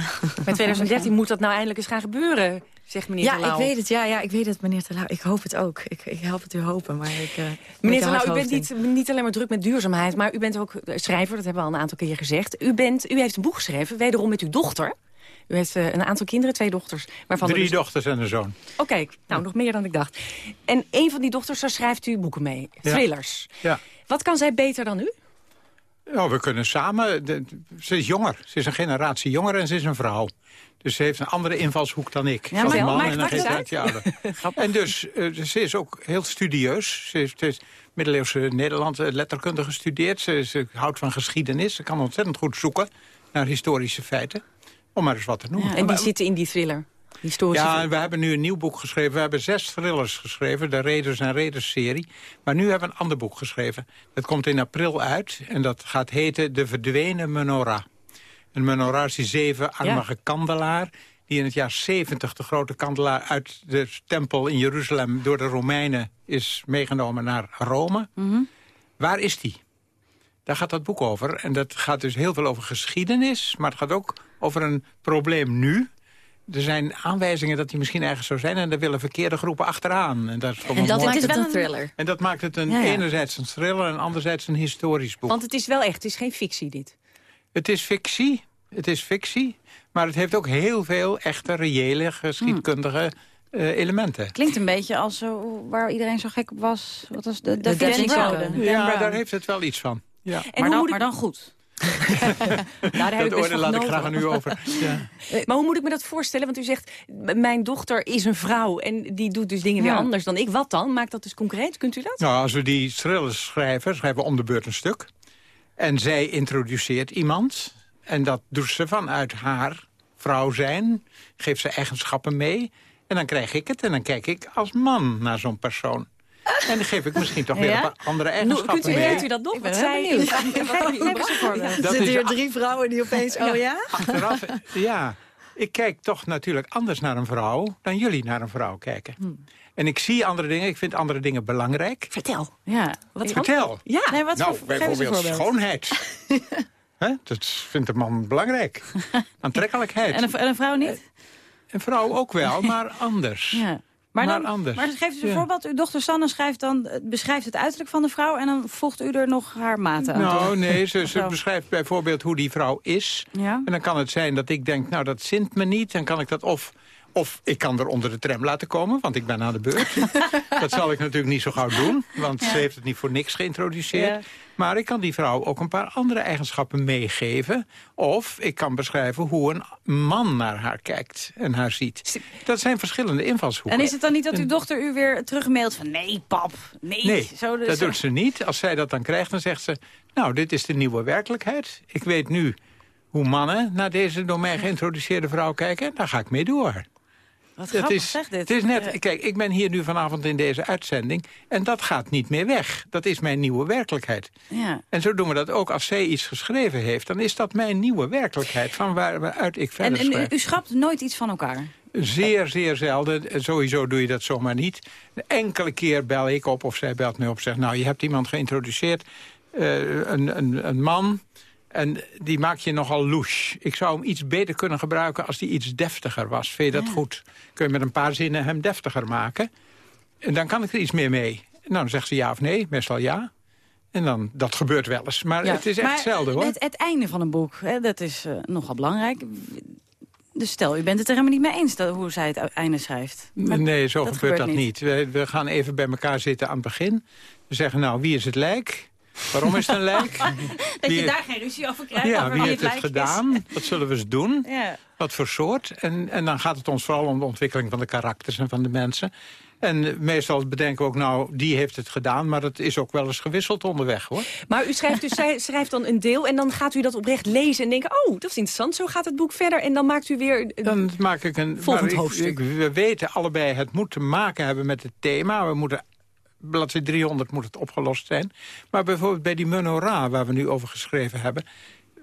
Bij 2013 moet dat nou eindelijk eens gaan gebeuren zegt meneer ja, Terlouw. ik weet het. Ja, ja, ik weet het, meneer Terlouw. Ik hoop het ook. Ik, ik help het u hopen, maar ik... Uh, meneer Terlouw, u bent niet, niet alleen maar druk met duurzaamheid... maar u bent ook schrijver, dat hebben we al een aantal keer gezegd. U, bent, u heeft een boek geschreven, wederom met uw dochter. U heeft uh, een aantal kinderen, twee dochters. Waarvan Drie dus... dochters en een zoon. Oké, okay, nou, nog meer dan ik dacht. En een van die dochters, daar schrijft u boeken mee. Thrillers. Ja. Wat kan zij beter dan u? Nou, we kunnen samen... De, ze is jonger. Ze is een generatie jonger en ze is een vrouw. Dus ze heeft een andere invalshoek dan ik. Ja, maar, man en een ouder. en dus, uh, ze is ook heel studieus. Ze heeft, is middeleeuwse Nederland uh, letterkunde gestudeerd. Ze, ze, houdt van geschiedenis. Ze kan ontzettend goed zoeken naar historische feiten. Om maar eens wat te noemen. Ja, en die zitten in die thriller? Historische ja, we hebben nu een nieuw boek geschreven. We hebben zes thrillers geschreven, de Reders en Reders serie. Maar nu hebben we een ander boek geschreven. Dat komt in april uit en dat gaat heten De Verdwenen Menorah. Een menorah is die zevenarmige ja. kandelaar die in het jaar 70 de grote kandelaar uit de tempel in Jeruzalem... door de Romeinen is meegenomen naar Rome. Mhm. Waar is die? Daar gaat dat boek over. En dat gaat dus heel veel over geschiedenis... maar het gaat ook over een probleem nu er zijn aanwijzingen dat hij misschien ergens zou zijn... en daar willen verkeerde groepen achteraan. En dat, is en dat maakt het een thriller. En dat maakt het een, enerzijds een thriller en anderzijds een historisch boek. Want het is wel echt, het is geen fictie dit. Het is fictie, het is fictie, maar het heeft ook heel veel echte, reële, geschiedkundige... Uh, elementen. Klinkt een beetje als uh, waar iedereen zo gek op was. Wat was de, de, de Brown. Ja, daar heeft het wel iets van. Ja. En maar, dan, ik... maar dan goed. Nou, daar dat laat ik graag aan u over. Ja. Eh, maar hoe moet ik me dat voorstellen? Want u zegt, mijn dochter is een vrouw en die doet dus dingen weer anders dan ik. Wat dan? Maakt dat dus concreet? Kunt u dat? Nou, als we die thrillers schrijven, schrijven we om de beurt een stuk. En zij introduceert iemand. En dat doet ze vanuit haar vrouw zijn. Geeft ze eigenschappen mee. En dan krijg ik het en dan kijk ik als man naar zo'n persoon. En dan geef ik misschien toch weer een andere eigenschappen kunt u, mee. Kunt u dat nog? Wat zei u? Zitten hier drie vrouwen die opeens... Oh ja? Achteraf, ja. Ik kijk toch natuurlijk anders naar een vrouw dan jullie naar een vrouw kijken. Hmm. En ik zie andere dingen, ik vind andere dingen belangrijk. Vertel. Ja, wat Vertel. Ja. Nee, wat nou, voor, bijvoorbeeld voorbeeld. schoonheid. Hè? Dat vindt een man belangrijk. Aantrekkelijkheid. En een, en een vrouw niet? Een vrouw ook wel, maar anders. Ja. Maar, Maar dan, anders. maar geef eens een Ja. voorbeeld. Uw dochter Sanne schrijft dan, eh, beschrijft het uiterlijk van de vrouw... en dan voegt u er nog haar maten aan Nou, nee, ze, ze beschrijft bijvoorbeeld hoe die vrouw is. Ja. En dan kan het zijn dat ik denk, nou, dat zint me niet. Dan kan ik dat of... Of ik kan er onder de tram laten komen, want ik ben aan de beurt. dat zal ik natuurlijk niet zo gauw doen, want ze heeft het niet voor niks geïntroduceerd. Ja. Maar ik kan die vrouw ook een paar andere eigenschappen meegeven. Of ik kan beschrijven hoe een man naar haar kijkt en haar ziet. Dat zijn verschillende invalshoeken. En is het dan niet dat uw dochter u weer terugmailt van... nee, pap, nee. Nee, zo, dus- dat doet ze niet. Als zij dat dan krijgt, dan zegt ze... nou, dit is de nieuwe werkelijkheid. Ik weet nu hoe mannen naar deze door mij geïntroduceerde vrouw kijken. Daar ga ik mee door. Wat Dat is, zeg dit. Het is net, Ja. kijk, ik ben hier nu vanavond in deze uitzending... en dat gaat niet meer weg. Dat is mijn nieuwe werkelijkheid. Ja. En zo doen we dat ook als zij iets geschreven heeft. Dan is dat mijn nieuwe werkelijkheid, van waaruit ik En, verder en u, schrijf. u schrapt nooit iets van elkaar? Zeer, zeer zelden. En Sowieso doe je dat zomaar niet. Een enkele keer bel ik op of zij belt me op en zegt... nou, je hebt iemand geïntroduceerd, eh, een, een, een man... en die maak je nogal louche. Ik zou hem iets beter kunnen gebruiken als hij iets deftiger was. Vind je dat goed? Kun je met een paar zinnen hem deftiger maken? En dan kan ik er iets meer mee. Nou, dan zegt ze ja of nee, meestal ja. En dan, dat gebeurt wel eens. Maar Ja. het is echt Maar zelden, hoor. Het, het einde van een boek, hè, dat is eh, nogal belangrijk. Dus stel, u bent het er helemaal niet mee eens dat, hoe zij het einde schrijft. Maar nee, zo dat gebeurt dat gebeurt niet. We, we gaan even bij elkaar zitten aan het begin. We zeggen, nou, wie is het lijk? Waarom is het een lijk? dat Wie- je daar geen ruzie over krijgt. ja, over wie heeft het is. gedaan? Wat zullen we eens doen? Ja. Wat voor soort? En, en dan gaat het ons vooral om de ontwikkeling van de karakters en van de mensen. En meestal bedenken we ook, nou, die heeft het gedaan... maar het is ook wel eens gewisseld onderweg, hoor. Maar u schrijft dus schrijft dan een deel en dan gaat u dat oprecht lezen en denken... oh, dat is interessant, zo gaat het boek verder. En dan maakt u weer... Dan maak ik een... Volgend maar ik- hoofdstuk. ik- we weten allebei, het moet te maken hebben met het thema. We moeten... Bladzijde 300 moet het opgelost zijn. Maar bijvoorbeeld bij die menorah waar we nu over geschreven hebben...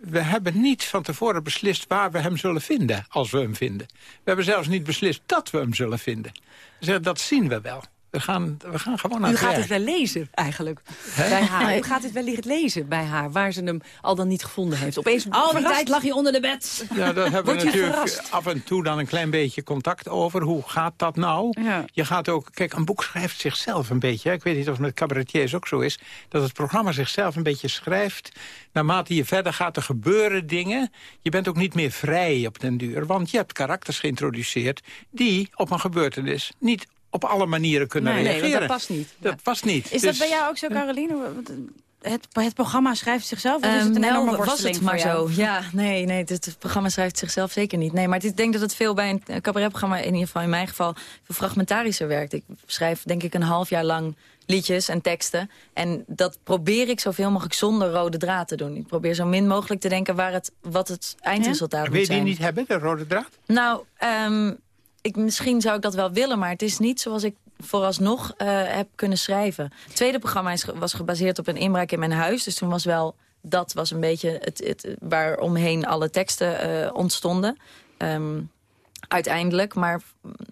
we hebben niet van tevoren beslist waar we hem zullen vinden, als we hem vinden. We hebben zelfs niet beslist dat we hem zullen vinden. Dus dat zien we wel. We gaan, we gaan gewoon naar U het gaat werk. het wel lezen, eigenlijk, bij haar. U gaat het wellicht lezen bij haar, waar ze hem al dan niet gevonden heeft. Opeens Al die tijd lag je onder de bed. Ja, daar hebben Wordt we natuurlijk verrast? af en toe dan een klein beetje contact over. Hoe gaat dat nou? Ja. Je gaat ook, kijk, een boek schrijft zichzelf een beetje. hè. Ik weet niet of het met cabaretiers ook zo is. Dat het programma zichzelf een beetje schrijft. Naarmate je verder gaat, er gebeuren dingen. Je bent ook niet meer vrij op den duur. Want je hebt karakters geïntroduceerd die op een gebeurtenis niet op alle manieren kunnen Nee, nee, reageren. want dat past niet. Dat past niet. Is Dus- dat bij jou ook zo, Caroline? Het, het programma schrijft zichzelf? Of is het een nou, enorme was worsteling het maar voor jou? zo. Ja, nee, nee, het, het programma schrijft zichzelf zeker niet. Nee, maar het ik denk dat het veel bij een eh, cabaretprogramma, in ieder geval in mijn geval, veel fragmentarischer werkt. Ik schrijf denk ik een half jaar lang liedjes en teksten. En dat probeer ik zoveel mogelijk zonder rode draad te doen. Ik probeer zo min mogelijk te denken waar het, wat het eindresultaat Wil moet je zijn. die niet hebben, de rode draad? Nou, ehm, ik, misschien zou ik dat wel willen, maar het is niet zoals ik vooralsnog eh, heb kunnen schrijven. Het tweede programma is, was gebaseerd op een inbraak in mijn huis. Dus toen was wel, dat was een beetje het, het, waar omheen alle teksten eh, ontstonden. Ehm, uiteindelijk, maar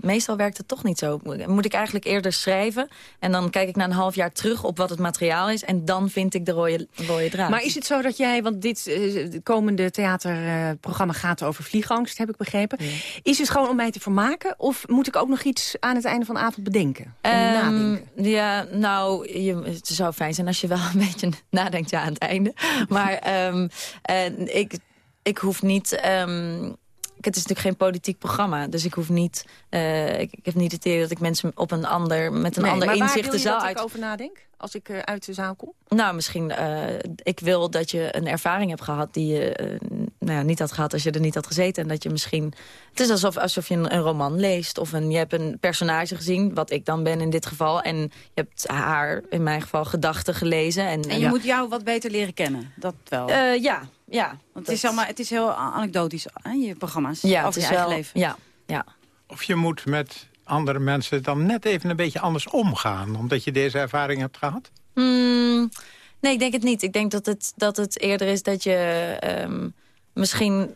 meestal werkt het toch niet zo. Moet ik eigenlijk eerder schrijven en dan kijk ik na een half jaar terug op wat het materiaal is... en dan vind ik de rode, rode draad. Maar is het zo dat jij, want dit eh, komende theaterprogramma gaat over vliegangst, heb ik begrepen. Is het gewoon om mij te vermaken? Of moet ik ook nog iets aan het einde van de avond bedenken? En nadenken? Ja, nou, je, het zou fijn zijn als je wel een beetje nadenkt ja, aan het einde. Maar ehm, en ik, ik hoef niet... ehm, het is natuurlijk geen politiek programma, dus ik hoef niet... eh, ik, ik heb niet het idee dat ik mensen op een ander, met een Nee, ander maar waar inzicht wil de je zaal dat uit... ik over nadenk? Als ik eh, uit de zaal kom? Nou, misschien, eh, ik wil dat je een ervaring hebt gehad die je nou ja, niet had gehad als je er niet had gezeten. En dat je misschien, het is alsof, alsof je een, een roman leest of een, je hebt een personage gezien, wat ik dan ben in dit geval. En je hebt haar, in mijn geval, gedachten gelezen. En, En je ja. moet jou wat beter leren kennen, dat wel. Eh, ja, ja. Want het is, allemaal, het is heel anekdotisch, hè, je programma's, ja, over het je eigen wel, leven. Ja, ja. Of je moet met andere mensen dan net even een beetje anders omgaan... omdat je deze ervaring hebt gehad? Hmm, nee, ik denk het niet. Ik denk dat het, dat het eerder is dat je ehm, misschien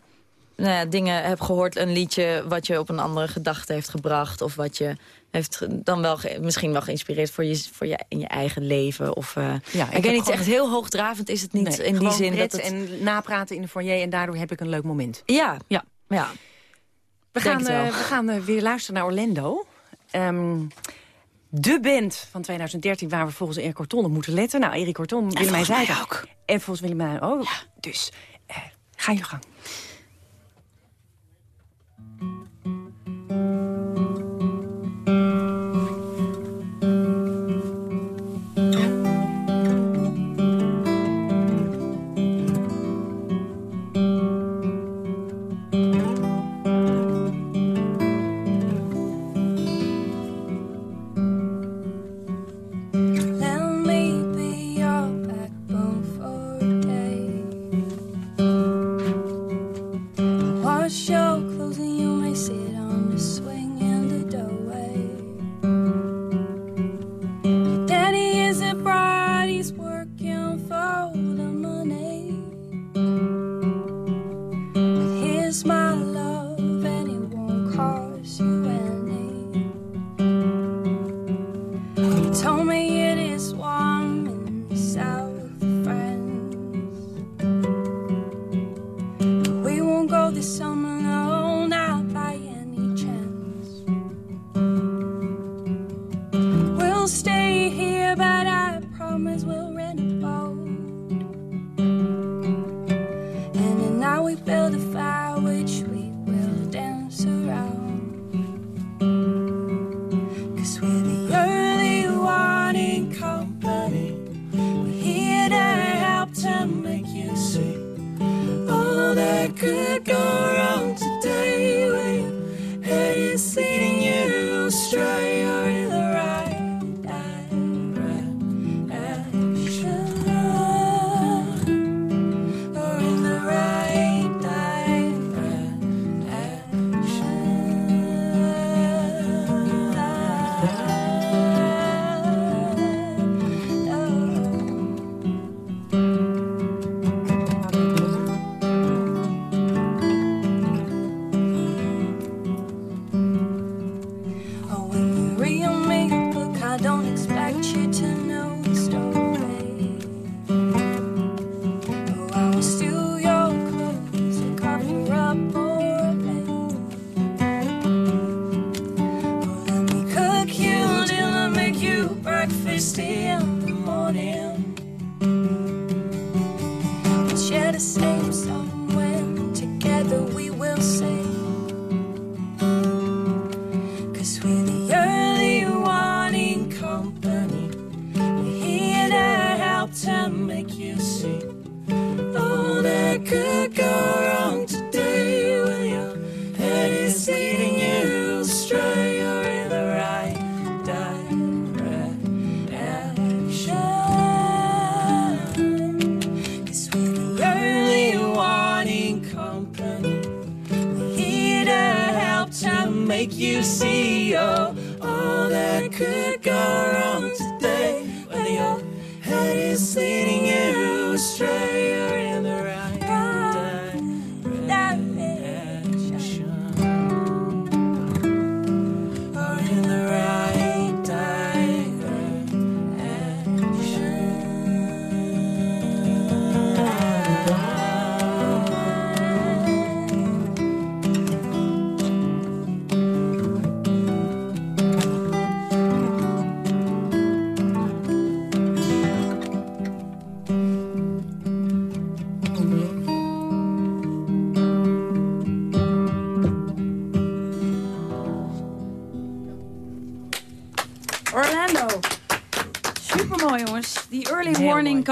nou ja, dingen heb gehoord, een liedje wat je op een andere gedachte heeft gebracht. Of wat je heeft dan wel misschien wel geïnspireerd voor je, voor je in je eigen leven. Of, uh, ja, ik, weet niet, echt heel hoogdravend is het niet in die zin. dat het... en napraten in de foyer en daardoor heb ik een leuk moment. Ja, ja. ja. We gaan, uh, we gaan uh, weer luisteren naar Orlando. Um, de band van 2013 waar we volgens Erik Corton op moeten letten. Nou, Erik Corton, Willemijn zei ook. En volgens Willemijn ook. Ja. Dus ga je gang.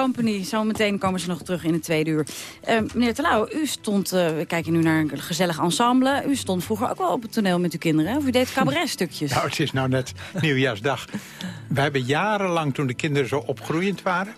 Company. Zometeen komen ze nog terug in het tweede uur. Uh, meneer Terlouw, u stond, uh, we kijken nu naar een gezellig ensemble. U stond vroeger ook wel op het toneel met uw kinderen. Of u deed cabaretstukjes. nou, het is nou net nieuwjaarsdag. We hebben jarenlang, toen de kinderen zo opgroeiend waren...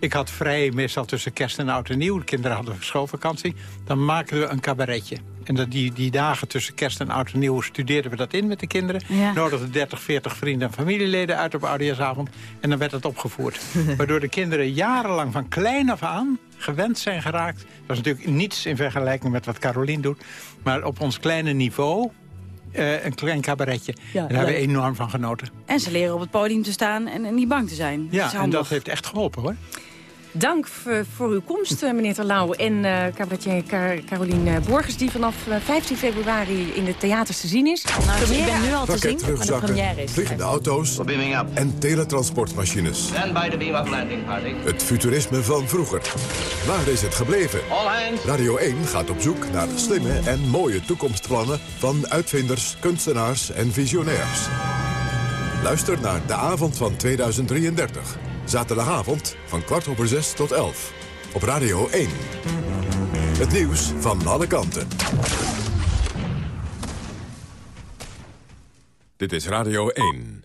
Ik had vrij meestal tussen kerst en oud en nieuw. De kinderen hadden schoolvakantie. Dan maakten we een cabaretje. En dat die, die dagen tussen kerst en oud en nieuw studeerden we dat in met de kinderen. Ja. Nodigden 30, 40 vrienden en familieleden uit op oudejaarsavond. En dan werd het opgevoerd. Waardoor de kinderen jarenlang van klein af aan gewend zijn geraakt. Dat is natuurlijk niets in vergelijking met wat Carolien doet. Maar op ons kleine niveau eh, een klein cabaretje. Ja, Daar hebben we enorm van genoten. En ze leren op het podium te staan en, en niet bang te zijn. Ja, is en dat heeft echt geholpen hoor. Dank voor, uw komst, eh, meneer Terlouw. En eh cabaretier Car Caroline Borgers, die vanaf eh, 15 februari in de theaters te zien is. Nou, ik ben nu al te zien, maar de première is. vliegende auto's en teletransportmachines. Stand by to beam up landing party. Het futurisme van vroeger. Waar is het gebleven? All hands. Radio 1 gaat op zoek naar slimme en mooie toekomstplannen... van uitvinders, kunstenaars en visionairs. Luister naar De Avond van 2033. Zaterdagavond van kwart over zes tot elf. Op Radio 1. Het nieuws van alle kanten. Dit is Radio 1.